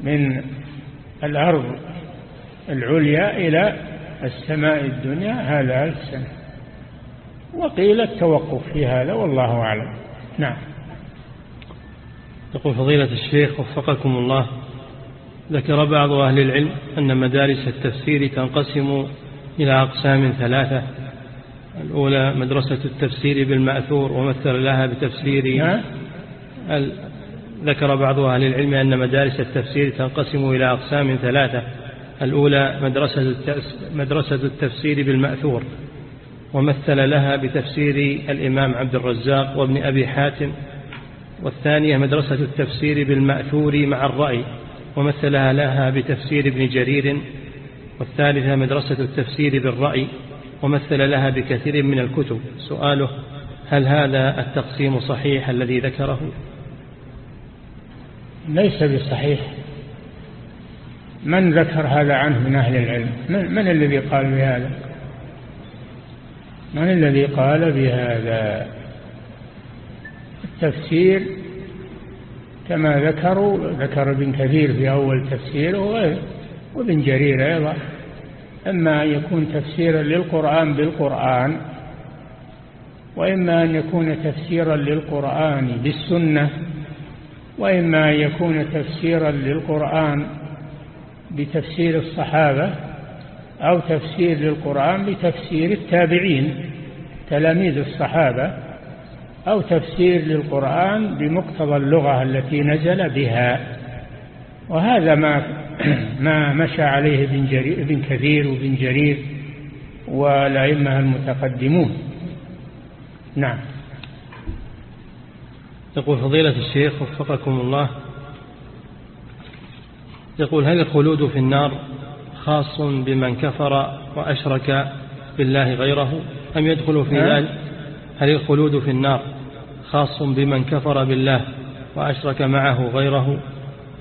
من الأرض العليا إلى السماء الدنيا. هذا ألف سنة. وقيل التوقف في هذا والله أعلم. نعم. يقول فضيلة الشيخ وفقكم الله ذكر بعض أهل العلم أن مدارس التفسير تنقسم إلى أقسام ثلاثة. الأولى مدرسة التفسير بالمأثور ومثل لها بتفسير نعم. ذكر بعض أهل العلم أن مدارس التفسير تنقسم إلى أقسام ثلاثة. الأولى مدرسة مدرسة التفسير بالمأثور ومثل لها بتفسير الإمام عبد الرزاق وابن أبي حاتم. والثانية مدرسة التفسير بالمأثور مع الرأي ومثلها لها بتفسير ابن جرير. والثالثة مدرسة التفسير بالرأي ومثل لها بكثير من الكتب. سؤاله هل هذا التقسيم صحيح الذي ذكره؟ ليس بصحيح. من ذكر هذا عنه من أهل العلم؟ من, من الذي قال بهذا؟ من الذي قال بهذا؟ التفسير كما ذكروا ذكر ابن كثير في أول تفسيره وابن جرير أيضا. أما أن يكون تفسيرا للقرآن بالقرآن وإما أن يكون تفسيرا للقرآن بالسنة وإما أن يكون تفسيرا للقرآن بتفسير الصحابة أو تفسير للقرآن بتفسير التابعين تلاميذ الصحابة. أو تفسير للقرآن بمقتضى اللغة التي نزل بها. وهذا ما ما مشى عليه ابن, جرير ابن كثير وابن جرير والأئمة المتقدمون. نعم. يقول فضيلة الشيخ وفقكم الله يقول هل الخلود في النار خاص بمن كفر وأشرك بالله غيره أم يدخل في ذلك هل الخلود في النار خاص بمن كفر بالله وأشرك معه غيره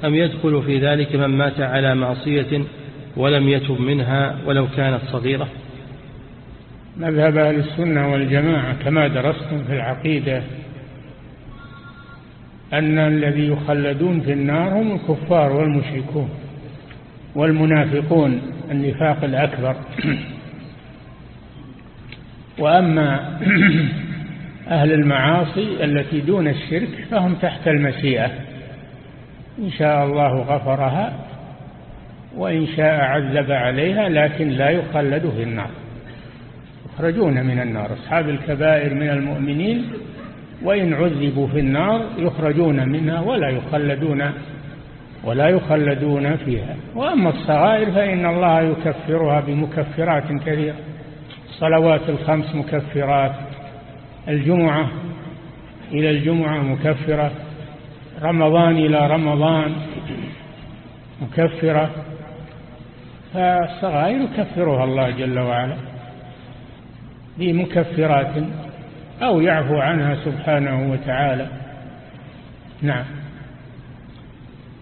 أم يدخل في ذلك من مات على معصية ولم يتب منها ولو كانت صغيرة؟ مذهب أهل السنة والجماعة كما درستم في العقيدة أن الذي يخلدون في النار هم الكفار والمشركون والمنافقون النفاق الأكبر. وأما أهل المعاصي التي دون الشرك فهم تحت المشيئة. إن شاء الله غفرها وإن شاء عذب عليها لكن لا يخلد في النار. يخرجون من النار. أصحاب الكبائر من المؤمنين وإن عذبوا في النار يخرجون منها ولا يخلدون ولا يخلدون فيها. وأما الصغائر فإن الله يكفرها بمكفرات كثيرة. الصلوات الخمس مكفرات الجمعة إلى الجمعة مكفرة رمضان إلى رمضان مكفرة فالصغائر يكفرها الله جل وعلا بمكفرات أو يعفو عنها سبحانه وتعالى. نعم.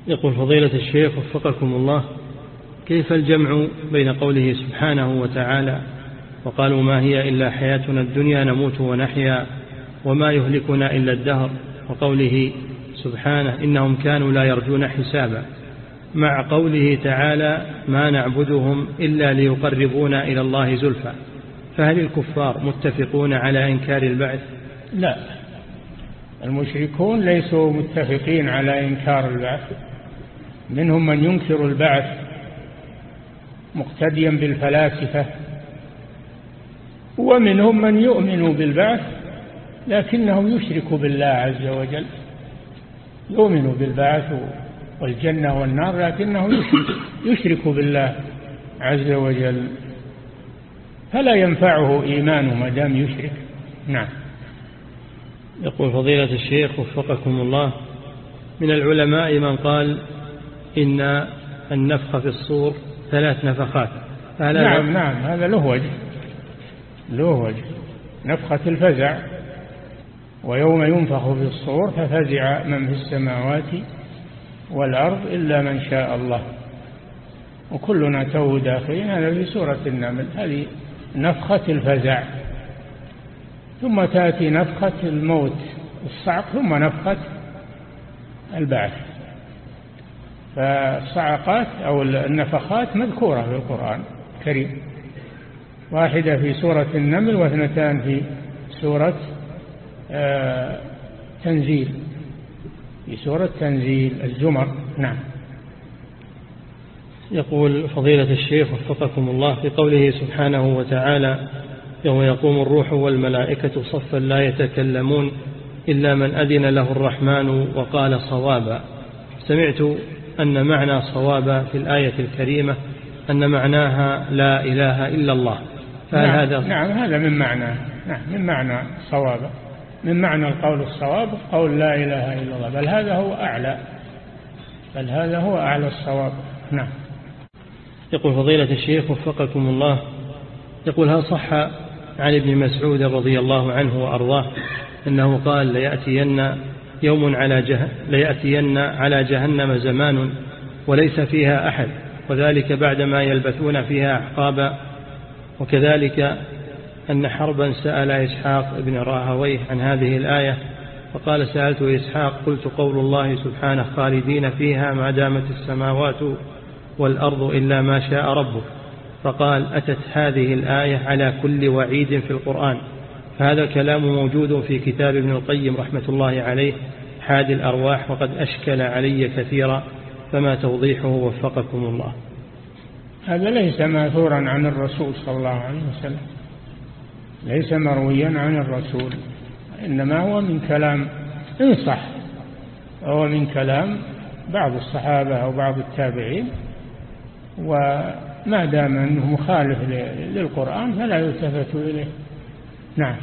يقول فضيلة الشيخ وفقكم الله كيف الجمع بين قوله سبحانه وتعالى وقالوا ما هي إلا حياتنا الدنيا نموت ونحيا وما يهلكنا إلا الدهر وقوله سبحانه إنهم كانوا لا يرجون حسابا مع قوله تعالى ما نعبدهم إلا ليقربونا إلى الله زلفى فهل الكفار متفقون على إنكار البعث؟ لا. المشركون ليسوا متفقين على إنكار البعث. منهم من ينكر البعث مقتديا بالفلاسفة ومنهم من يؤمن بالبعث لكنه يشرك بالله عز وجل. يؤمن بالبعث والجنة والنار لكنه يشرك, يشرك بالله عز وجل. فلا ينفعه إيمانه ما دام يشرك. نعم. يقول فضيلة الشيخ وفقكم الله من العلماء من قال إن النفخ في الصور ثلاث نفخات نعم نعم هذا له وجه. له وجه. نفخة الفزع. ويوم ينفخ في الصور ففزع من في السماوات والأرض إلا من شاء الله. وكلنا تو داخلين. هذا في سورة النمل. هذه نفخة الفزع. ثم تأتي نفخة الموت. الصعق ثم نفخة البعث. فالصعقات أو النفخات مذكورة في القرآن الكريم. واحدة في سورة النمل واثنتان في سورة آه، تنزيل. في سورة تنزيل الزمر نعم. يقول فضيلة الشيخ وفقكم الله في قوله سبحانه وتعالى يوم يقوم الروح والملائكة صفا لا يتكلمون إلا من أذن له الرحمن وقال صوابا سمعت أن معنى صوابا في الآية الكريمة أن معناها لا إله إلا الله. فهل نعم. هذا نعم هذا من معنى. نعم من معنى صوابا من معنى القول الصواب قول لا إله إلا الله. بل هذا هو أعلى. بل هذا هو أعلى الصواب. نعم. يقول فضيلة الشيخ وفقكم الله يقول هل صح عن ابن مسعود رضي الله عنه وأرضاه أنه قال ليأتين يوم على جه... ليأتين على جهنم زمان وليس فيها أحد وذلك بعدما يلبثون فيها أحقابا وكذلك أن حربا سأل إسحاق بن راهويه عن هذه الآية فقال سألت إسحاق قلت قول الله سبحانه خالدين فيها ما دامت السماوات والأرض إلا ما شاء ربك. فقال أتت هذه الآية على كل وعيد في القرآن. فهذا الكلام موجود في كتاب ابن القيم رحمة الله عليه حاد الأرواح وقد أشكل علي كثيرا فما توضيحه وفقكم الله. هذا ليس مأثورا عن الرسول صلى الله عليه وسلم. ليس مرويا عن الرسول إنما هو من كلام إن صح هو من كلام بعض الصحابة أو بعض التابعين. وما دام أنه مخالف للقرآن فلا يلتفت إليه. نعم.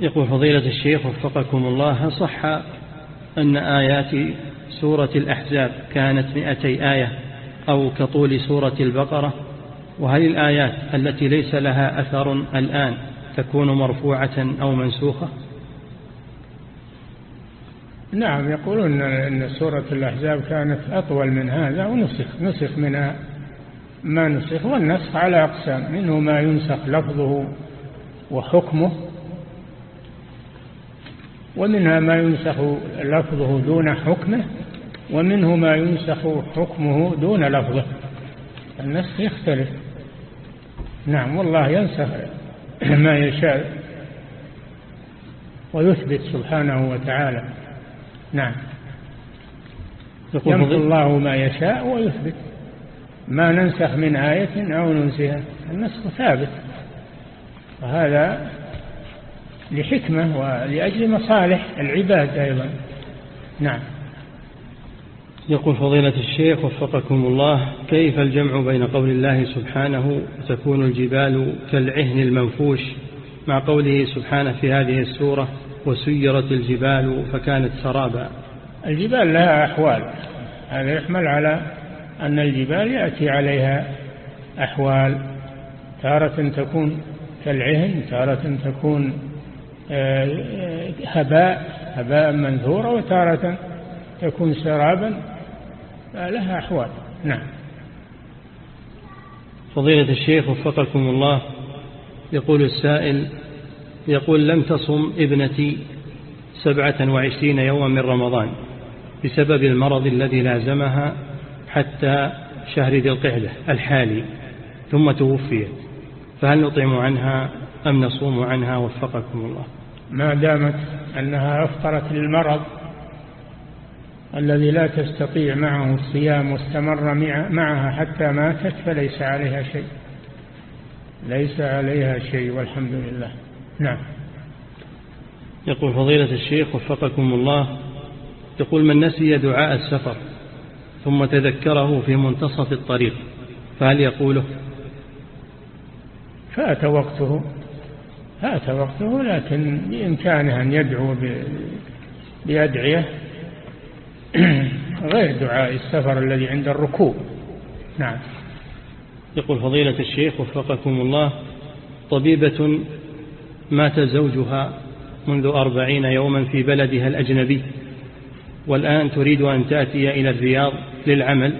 يقول فضيلة الشيخ وفقكم الله صح أن آيات سورة الأحزاب كانت مئتي آية أو كطول سورة البقرة؟ وهل الآيات التي ليس لها أثر الآن تكون مرفوعة أو منسوخة؟ نعم يقولون أن سورة الأحزاب كانت أطول من هذا ونسخ نسخ منها. ما نسخ؟ والنسخ على أقسام. منه ما ينسخ لفظه وحكمه ومنها ما ينسخ لفظه دون حكمه. ومنه ما ينسخ حكمه دون لفظه. النسخ يختلف. نعم والله ينسخ ما يشاء ويثبت سبحانه وتعالى. نعم. يمحو الله ما يشاء ويثبت. ما ننسخ من آية أو ننسها. النسخ ثابت. وهذا لحكمة ولأجل مصالح العباد أيضا. نعم. يقول فضيلة الشيخ وفقكم الله كيف الجمع بين قول الله سبحانه تكون الجبال كالعهن المنفوش مع قوله سبحانه في هذه السورة وسيرت الجبال فكانت سرابا؟ الجبال لها أحوال. هذا يحمل على أن الجبال يأتي عليها أحوال. تارة تكون كالعهن تارة تكون آه، هباء هباء منثورا وتارة تكون سرابا. لها أحوال. نعم. فضيلة الشيخ وفقكم الله يقول السائل يقول لم تصم ابنتي سبعة وعشرين يوما من رمضان بسبب المرض الذي لازمها حتى شهر ذي القعدة الحالي ثم توفيت. فهل نطعم عنها أم نصوم عنها؟ وفقكم الله. ما دامت أنها أفطرت للمرض الذي لا تستطيع معه الصيام واستمر معها حتى ماتت فليس عليها شيء. ليس عليها شيء والحمد لله. نعم. يقول فضيلة الشيخ وفقكم الله يقول من نسي دعاء السفر ثم تذكره في منتصف الطريق فهل يقوله؟ فات وقته فات وقته لكن بإمكانه أن يدعو بأدعية غير دعاء السفر الذي عند الركوب. نعم. يقول فضيلة الشيخ وفقكم الله طبيبة مات زوجها منذ أربعين يوما في بلدها الأجنبي والآن تريد أن تأتي إلى الرياض للعمل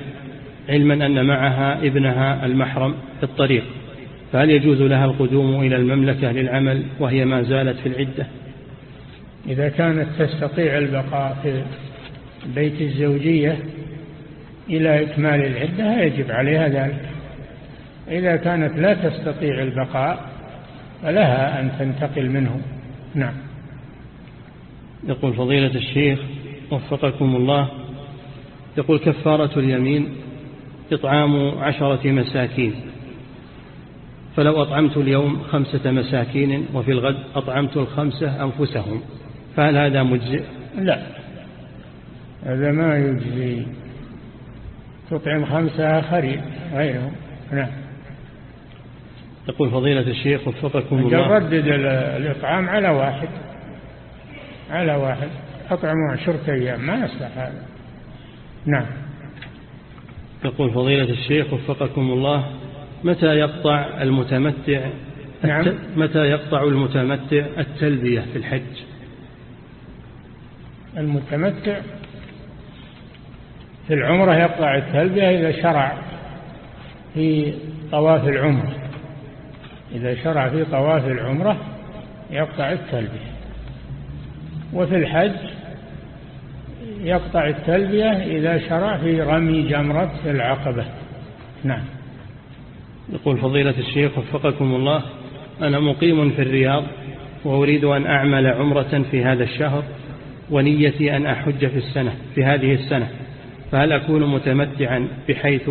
علما أن معها ابنها المحرم في الطريق. فهل يجوز لها القدوم إلى المملكة للعمل وهي ما زالت في العدة؟ إذا كانت تستطيع البقاء في بيت الزوجية إلى إكمال العدة يجب عليها ذلك. إذا كانت لا تستطيع البقاء فلها أن تنتقل منه. نعم. يقول فضيلة الشيخ وفقكم الله يقول كفارة اليمين إطعام عشرة مساكين فلو أطعمت اليوم خمسة مساكين وفي الغد أطعمت الخمسة أنفسهم فهل هذا مجزئ؟ لا. هذا ما يجزي. تطعم خمسة آخرين غيرهم. نعم. يقول فضيلة الشيخ وفقكم الله. ردد الإطعام على واحد. على واحد. أطعموا عشرة أيام ما يصلح هذا. نعم. يقول فضيلة الشيخ وفقكم الله متى يقطع المتمتع نعم. متى يقطع المتمتع التلبية في الحج؟ المتمتع في العمرة يقطع التلبية إذا شرع في طواف العمرة. إذا شرع في طواف العمرة يقطع التلبية. وفي الحج يقطع التلبية إذا شرع في رمي جمرة العقبة. نعم. يقول فضيلة الشيخ وفقكم الله أنا مقيم في الرياض وأريد أن أعمل عمرة في هذا الشهر ونيتي أن أحج في السنة في هذه السنة. فهل أكون متمتعا بحيث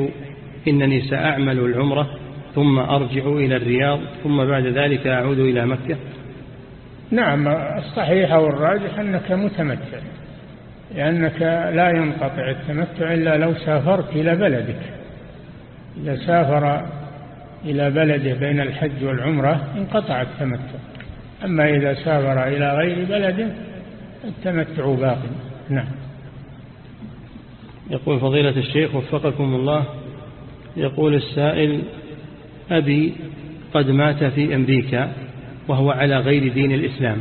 إنني سأعمل العمرة ثم أرجع إلى الرياض ثم بعد ذلك أعود إلى مكة؟ نعم الصحيح والراجح أنك متمتع لأنك لا ينقطع التمتع إلا لو سافرت إلى بلدك. إذا سافر إلى بلده بين الحج والعمرة انقطع التمتع أما إذا سافر إلى غير بلده التمتع باق. نعم. يقول فضيلة الشيخ وفقكم الله يقول السائل أبي قد مات في أمريكا وهو على غير دين الإسلام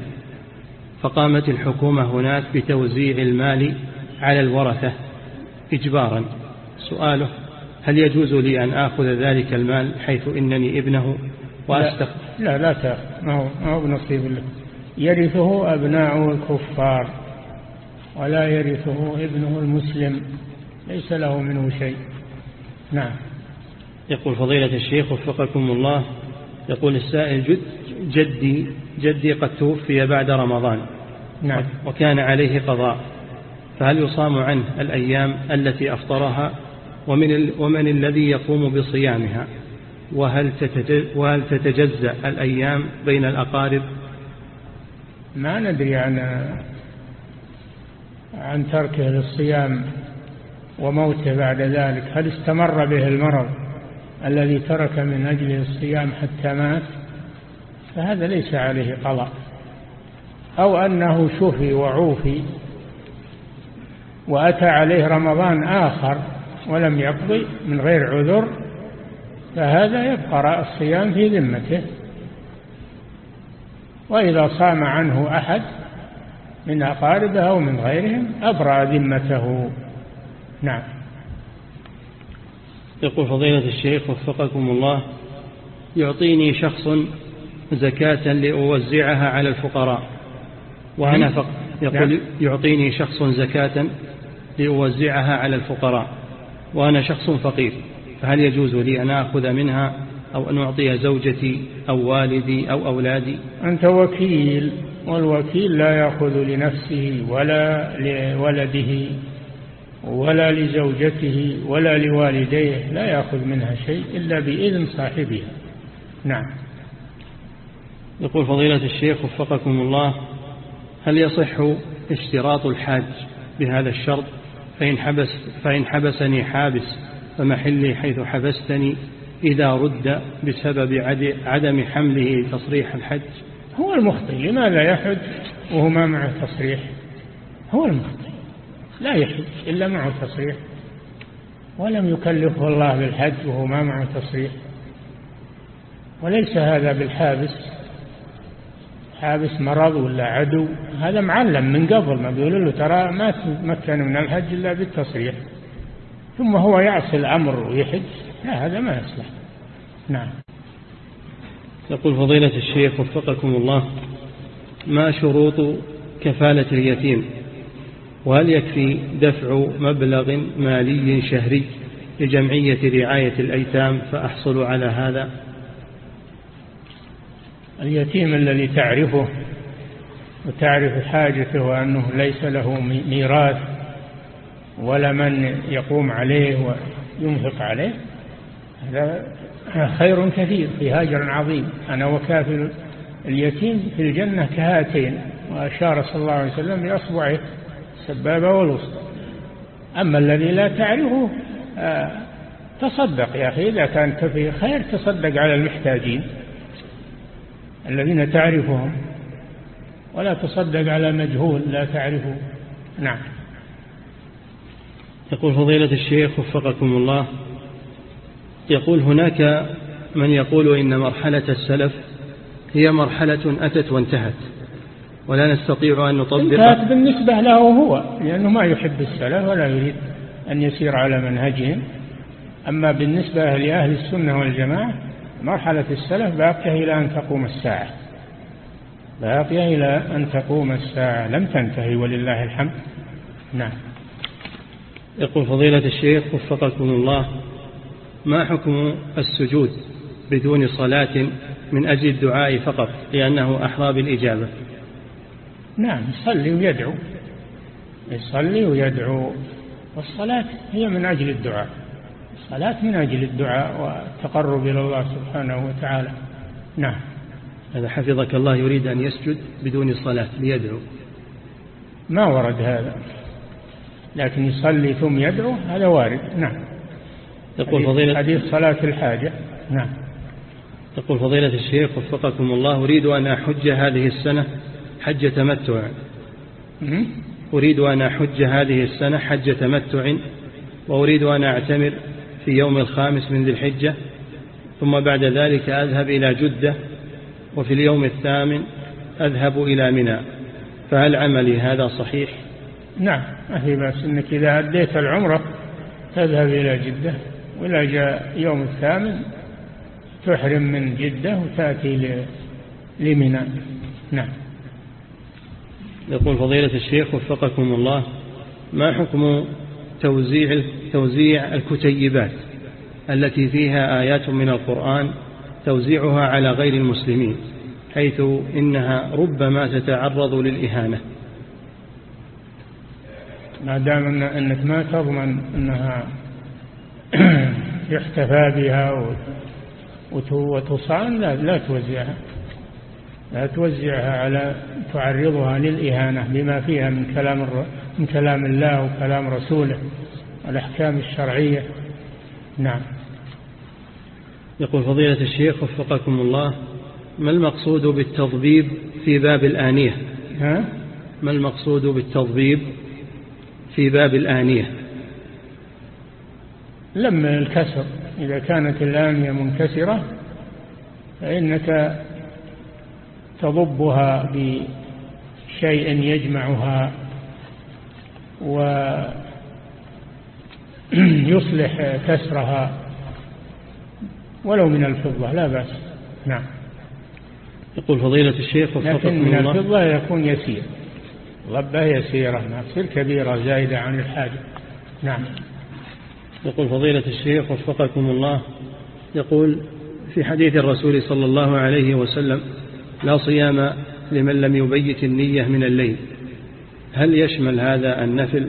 فقامت الحكومة هناك بتوزيع المال على الورثة إجبارا. سؤاله هل يجوز لي أن آخذ ذلك المال حيث إنني ابنه وأستخدم لا لا تأخذ ما هو, بنصيب لك. يرثه أبناء الكفار ولا يرثه ابنه المسلم. ليس له منه شيء. نعم. يقول فضيلة الشيخ وفقكم الله يقول السائل جد جدي جدي قد توفي بعد رمضان. نعم. وكان عليه قضاء. فهل يصام عنه الأيام التي أفطرها؟ ومن, ومن الذي يقوم بصيامها؟ وهل, وهل تتجزأ الأيام بين الأقارب؟ ما ندري عن عن تركه للصيام. وموته بعد ذلك. هل استمر به المرض الذي ترك من أجل الصيام حتى مات؟ فهذا ليس عليه قضاء. أو أنه شفي وعوفي وأتى عليه رمضان آخر ولم يقضي من غير عذر فهذا يبقى الصيام في ذمته. وإذا صام عنه أحد من أقاربه أو من غيرهم أبرأ ذمته. نعم. يقول فضيلة الشيخ وفقكم الله يعطيني شخص زكاة لأوزعها على الفقراء وأنا فقط يقول نعم. يعطيني شخص زكاة لأوزعها على الفقراء وأنا شخص فقير فهل يجوز لي أن أخذ منها أو أن أعطي زوجتي أو والدي أو أولادي؟ أنت وكيل والوكيل لا يأخذ لنفسه ولا لولده ولا لزوجته ولا لوالديه لا يأخذ منها شيء إلا بإذن صاحبها. نعم. يقول فضيلة الشيخ وفقكم الله هل يصح اشتراط الحاج بهذا الشرط؟ فإن, حبس فإن حبسني حابس فمحلي حيث حبستني إذا رد بسبب عدم حمله تصريح الحج؟ هو المخطئ لماذا يحج وهو ما معه تصريح؟ هو المخطئ. لا يحج إلا معه تصريح ولم يكلفه الله بالحج وهو ما معه تصريح وليس هذا بالحابس. حابس مرض ولا عدو؟ هذا معلم من قبل. ما بيقولوا له ترى ما تمكن من الحج إلا بالتصريح. ثم هو يعصي الأمر ويحج. لا هذا ما يصلح. نعم. يقول فضيلة الشيخ وفقكم الله ما شروط كفالة اليتيم؟ وهل يكفي دفع مبلغ مالي شهري لجمعية رعاية الأيتام فأحصل على هذا؟ اليتيم الذي تعرفه وتعرف حاجته وأنه ليس له ميراث ولا من يقوم عليه وينفق عليه هذا خير كثير في هاجر عظيم. أنا وكافل اليتيم في الجنة كهاتين وأشار صلى الله عليه وسلم بأصبعه السبابة والوسطى. أما الذي لا تعرفه آه، تصدق يا أخي إذا كانت فيه خير تصدق على المحتاجين الذين تعرفهم ولا تصدق على مجهول لا تعرفه. نعم. يقول فضيلة الشيخ وفقكم الله يقول هناك من يقول إن مرحلة السلف هي مرحلة أتت وانتهت. ولا نستطيع أن نطبق. انتهت بالنسبة له هو لأنه ما يحب السلف ولا يريد أن يسير على منهجهم. أما بالنسبة لأهل السنة والجماعة مرحلة السلف باقية إلى أن تقوم الساعة. باقية إلى أن تقوم الساعة. لم تنتهي ولله الحمد. نعم. يقول فضيلة الشيخ وفقكم الله ما حكم السجود بدون صلاة من أجل الدعاء فقط؟ لأنه أحرى بالإجابة. نعم يصلي ويدعو. يصلي ويدعو. والصلاة هي من أجل الدعاء. الصلاة من أجل الدعاء والتقرب إلى الله سبحانه وتعالى. نعم. هذا حفظك الله يريد أن يسجد بدون صلاة ليدعو. ما ورد هذا. لكن يصلي ثم يدعو هذا وارد. نعم. يقول فضيلة حديث صلاة الحاجة. نعم. يقول فضيلة الشيخ وفقكم الله أريد أن أحج هذه السنة حج تمتع. أريد أن أحج هذه السنة حج تمتع وأريد أن أعتمر في يوم الخامس من ذي الحجة ثم بعد ذلك أذهب إلى جدة وفي اليوم الثامن أذهب إلى منى. فهل عملي هذا صحيح؟ نعم ما في بأس أنك إذا أديت العمرة تذهب إلى جدة وإذا جاء يوم الثامن تحرم من جدة وتأتي لمنى. نعم. يقول فضيلة الشيخ وفقكم الله ما حكم توزيع توزيع الكتيبات التي فيها آيات من القرآن توزيعها على غير المسلمين حيث إنها ربما تتعرض للإهانة؟ ما دام أنك ما تضمن أنها يحتفى بها وتصان لا, لا توزعها لا توزعها على تعرضها للإهانة بما فيها من كلام من كلام الله وكلام رسوله والأحكام الشرعية. نعم. يقول فضيلة الشيخ وفقكم الله ما المقصود بالتضبيب في باب الآنية؟ ها؟ ما المقصود بالتضبيب في باب الآنية؟ لم الكسر إذا كانت الآنية منكسرة فإنك تضبها بشيء يجمعها ويصلح كسرها ولو من الفضة لا بأس. نعم. يقول فضيلة الشيخ لكن من الفضة يكون يسير. ضبة يسيرة ما تصير كبيرة زايدة عن الحاجة. نعم. يقول فضيلة الشيخ وفقكم الله. يقول في حديث الرسول صلى الله عليه وسلم لا صيام لمن لم يبيت النية من الليل. هل يشمل هذا النفل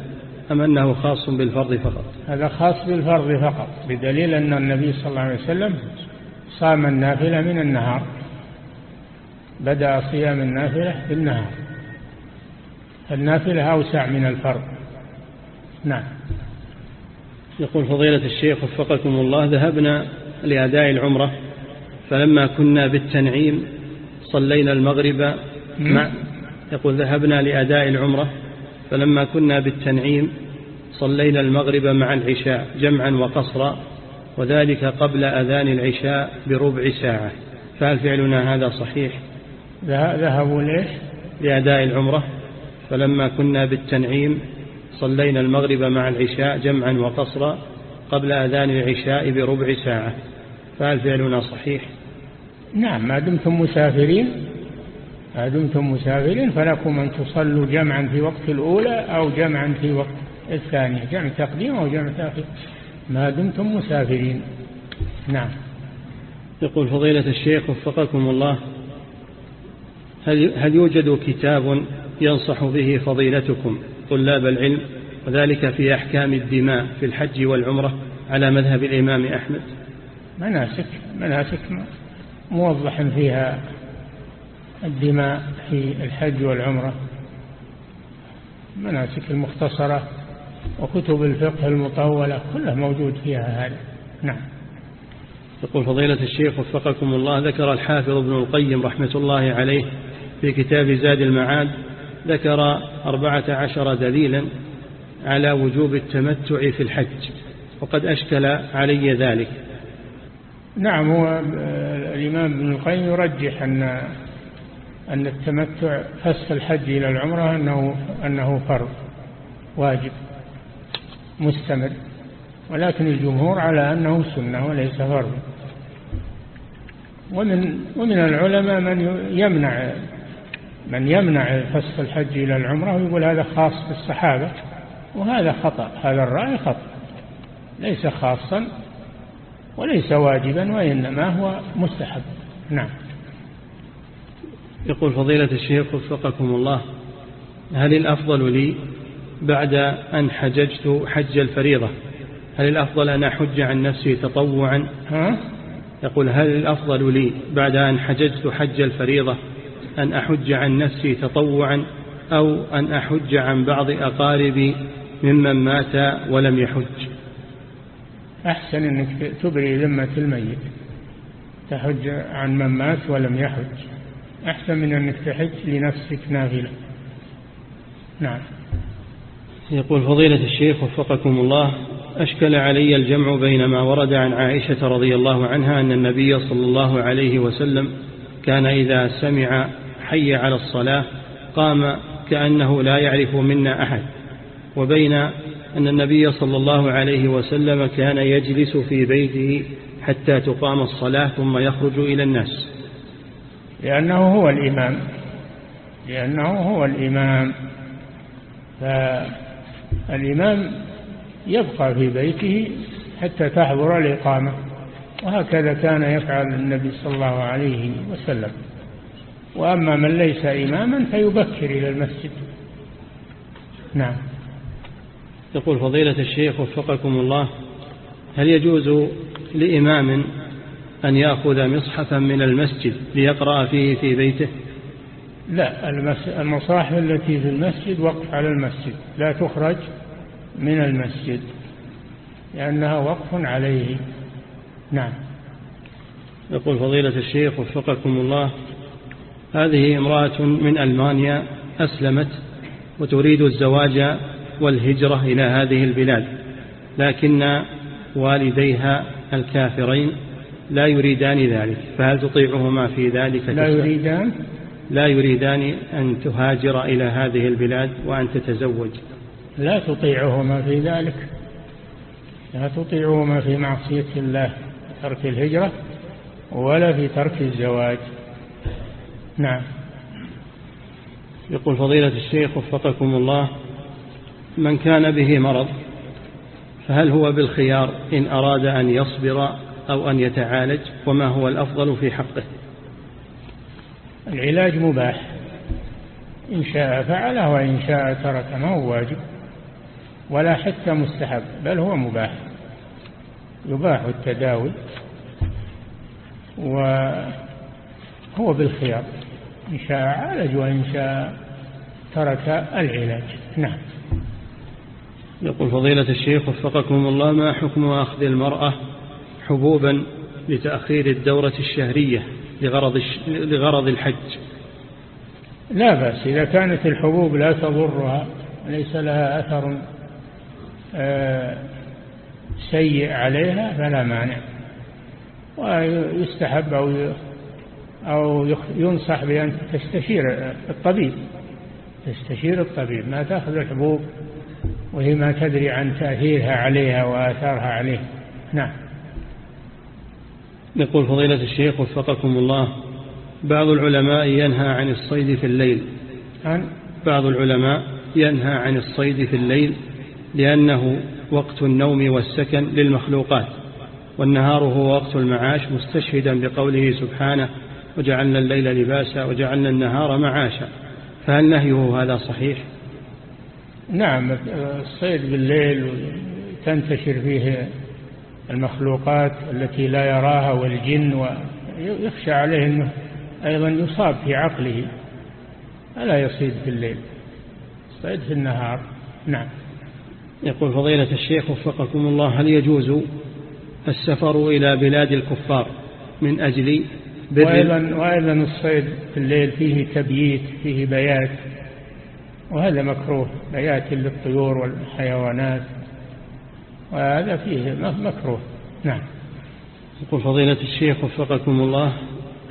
أم أنه خاص بالفرض فقط؟ هذا خاص بالفرض فقط بدليل أن النبي صلى الله عليه وسلم صام النافلة من النهار. بدأ صيام النافلة بالنهار النافلة أوسع من الفرض. نعم. يقول فضيلة الشيخ وفقكم الله ذهبنا لأداء العمرة فلما كنا بالتنعيم صلينا المغرب مع يقول ذهبنا لأداء العمرة فلما كنا بالتنعيم صلينا المغرب مع العشاء جمعا وقصرا وذلك قبل أذان العشاء بربع ساعة. فهل فعلنا هذا صحيح؟ ذهبوا ليش لأداء العمرة. فلما كنا بالتنعيم صلينا المغرب مع العشاء جمعا وقصرا قبل أذان العشاء بربع ساعة. فهل فعلنا صحيح؟ نعم ما دمتم مسافرين. ما دمتم مسافرين فلكم أن تصلوا جمعا في وقت الأولى أو جمعا في وقت الثانية جمع تقديم أو جمع تأخير. ما دمتم مسافرين. نعم. يقول فضيلة الشيخ وفقكم الله هل, هل يوجد كتاب ينصح به فضيلتكم طلاب العلم وذلك في أحكام الدماء في الحج والعمرة على مذهب الإمام أحمد؟ مناسك مناسك. موضح فيها الدماء في الحج والعمرة مناسك المختصرة وكتب الفقه المطولة كلها موجود فيها هذا. نعم. يقول فضيلة الشيخ وفقكم الله ذكر الحافظ ابن القيم رحمة الله عليه في كتاب زاد المعاد ذكر أربعة عشر دليلا على وجوب التمتع في الحج وقد أشكل علي ذلك. نعم هو الإمام ابن القيم يرجح أن أن التمتع فسخ الحج إلى العمرة أنه, أنه فرض واجب مستمر. ولكن الجمهور على أنه سنة وليس فرض. ومن, ومن العلماء من يمنع من يمنع فسخ الحج إلى العمرة ويقول هذا خاص بالصحابة وهذا خطأ هذا الرأي خطأ ليس خاصا وليس واجبا وإنما هو مستحب. نعم. يقول فضيلة الشيخ وفقكم الله هل الأفضل لي بعد أن حججت حج الفريضة هل الأفضل أن أحج عن نفسي تطوعا؟ ها؟ يقول هل الأفضل لي بعد أن حججت حج الفريضة أن أحج عن نفسي تطوعا أو أن أحج عن بعض أقاربي ممن مات ولم يحج؟ أحسن أنك تبري ذمة الميت. تحج عن من مات ولم يحج. أحسن من أنك تحج لنفسك نافلة نعم. يقول فضيلة الشيخ وفقكم الله أشكل علي الجمع بين ما ورد عن عائشة رضي الله عنها أن النبي صلى الله عليه وسلم كان إذا سمع حي على الصلاة قام كأنه لا يعرف منا أحد وبين أن النبي صلى الله عليه وسلم كان يجلس في بيته حتى تقام الصلاة ثم يخرج إلى الناس. لأنه هو الإمام. لأنه هو الإمام. فالإمام يبقى في بيته حتى تحضر الإقامة. وهكذا كان يفعل النبي صلى الله عليه وسلم. وأما من ليس إماما فيبكر إلى المسجد. نعم. يقول فضيلة الشيخ وفقكم الله هل يجوز لإمام أن يأخذ مصحفا من المسجد ليقرأ فيه في بيته؟ لا المصاحف التي في المسجد وقف على المسجد لا تخرج من المسجد لأنها وقف عليه. نعم. يقول فضيلة الشيخ وفقكم الله هذه امرأة من ألمانيا أسلمت وتريد الزواج والهجرة إلى هذه البلاد لكن والديها الكافرين لا يريدان ذلك فهل تطيعهما في ذلك لا يريدان. لا يريدان أن تهاجر إلى هذه البلاد وأن تتزوج. لا تطيعهما في ذلك. لا تطيعهما في معصية الله ترك الهجرة ولا في ترك الزواج. نعم. يقول فضيلة الشيخ وفقكم الله من كان به مرض فهل هو بالخيار إن أراد أن يصبر أو أن يتعالج؟ وما هو الأفضل في حقه؟ العلاج مباح. إن شاء فعله وإن شاء ترك ما هو واجب. ولا حتى مستحب بل هو مباح. يباح التداوي وهو بالخيار. إن شاء عالج وإن شاء ترك العلاج. نعم. يقول فضيلة الشيخ وفقكم الله ما حكم أخذ المرأة حبوبا لتأخير الدورة الشهرية لغرض, لغرض الحج؟ لا بأس إذا كانت الحبوب لا تضرها ليس لها أثر آه، سيء عليها فلا مانع. ويستحب أو أو ينصح بأن تستشير الطبيب. تستشير الطبيب ما تأخذ الحبوب وهي ما تدري عن تأثيرها عليها وآثارها عليه. نعم. يقول فضيلة الشيخ وفقكم الله بعض العلماء ينهى عن الصيد في الليل. عن؟ بعض العلماء ينهى عن الصيد في الليل لأنه وقت النوم والسكن للمخلوقات والنهار هو وقت المعاش مستشهدا بقوله سبحانه وجعلنا الليل لباسا وجعلنا النهار معاشا. فهل نهيه هذا صحيح؟ نعم الصيد بالليل تنتشر فيه المخلوقات التي لا يراها والجن ويخشى عليه أنه أيضا يصاب في عقله. ألا يصيد في الليل صيد في النهار. نعم. يقول فضيلة الشيخ وفقكم الله هل يجوز السفر إلى بلاد الكفار من أجل وأيضا, وأيضا الصيد في الليل فيه تبييت فيه بيات. وهذا مكروه بيات للطيور والحيوانات. وهذا فيه مكروه. نعم. يقول فضيلة الشيخ وفقكم الله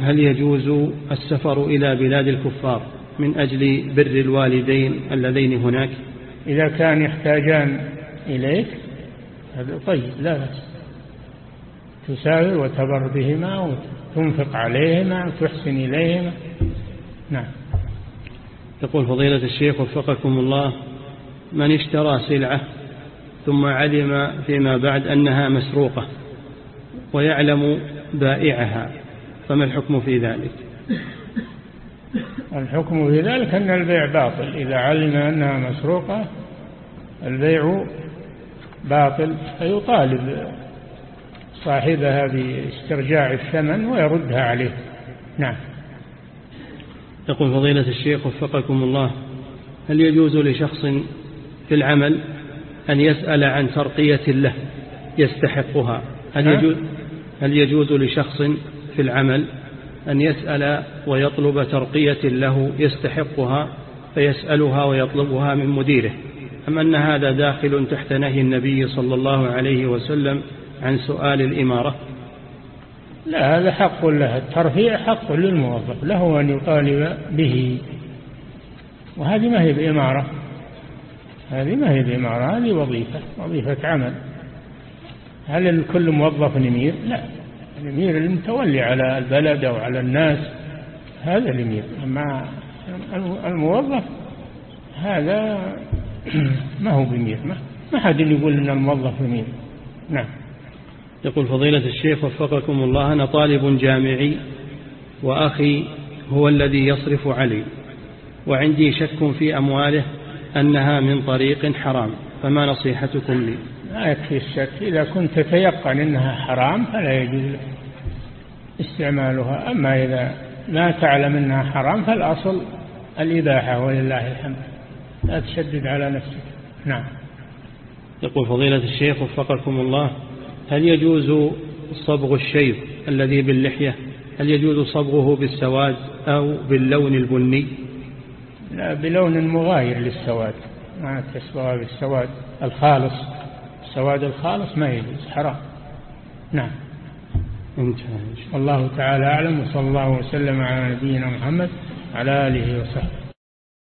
هل يجوز السفر إلى بلاد الكفار من أجل بر الوالدين اللذين هناك؟ إذا كان يحتاجان إليك هذا طيب لا تسافر وتبر بهما وتنفق عليهما وتحسن إليهما. نعم. يقول فضيلة الشيخ وفقكم الله من اشترى سلعة ثم علم فيما بعد أنها مسروقة ويعلم بائعها فما الحكم في ذلك؟ الحكم في ذلك أن البيع باطل. إذا علم أنها مسروقة البيع باطل فيطالب صاحبها باسترجاع الثمن ويردها عليه. نعم. يقول فضيلة الشيخ وفقكم الله هل يجوز لشخص في العمل أن يسأل عن ترقية له يستحقها؟ هل يجوز, هل يجوز لشخص في العمل أن يسأل ويطلب ترقية له يستحقها فيسألها ويطلبها من مديره؟ أم أن هذا داخل تحت نهي النبي صلى الله عليه وسلم عن سؤال الإمارة؟ لا هذا حق له. الترفيع حق للموظف له أن يطالب به. وهذه ما هي بإمارة. هذه ما هي بإمارة هذه وظيفة وظيفة عمل. هل كل موظف نمير لا. الأمير المتولي على البلد أو على الناس هذا الأمير. أما الموظف هذا ما هو بمير ما حد يقول أن الموظف أمير. نعم. يقول فضيلة الشيخ وفقكم الله أنا طالب جامعي وأخي هو الذي يصرف علي وعندي شك في أمواله أنها من طريق حرام فما نصيحتكم لي؟ لا يكفي الشك إذا كنت تتيقن أنها حرام فلا يجوز استعمالها أما إذا لا تعلم أنها حرام فالأصل الإباحة ولله الحمد. لا تشدد على نفسك. نعم. يقول فضيلة الشيخ وفقكم الله هل يجوز صبغ الشيب الذي باللحية؟ هل يجوز صبغه بالسواد أو باللون البني؟ لا بلون مغاير للسواد. ما تسبغ بالسواد الخالص. السواد الخالص ما يجوز حرام. نعم. انتهى. والله تعالى أعلم وصلى الله وسلم على نبينا محمد على آله وصحبه.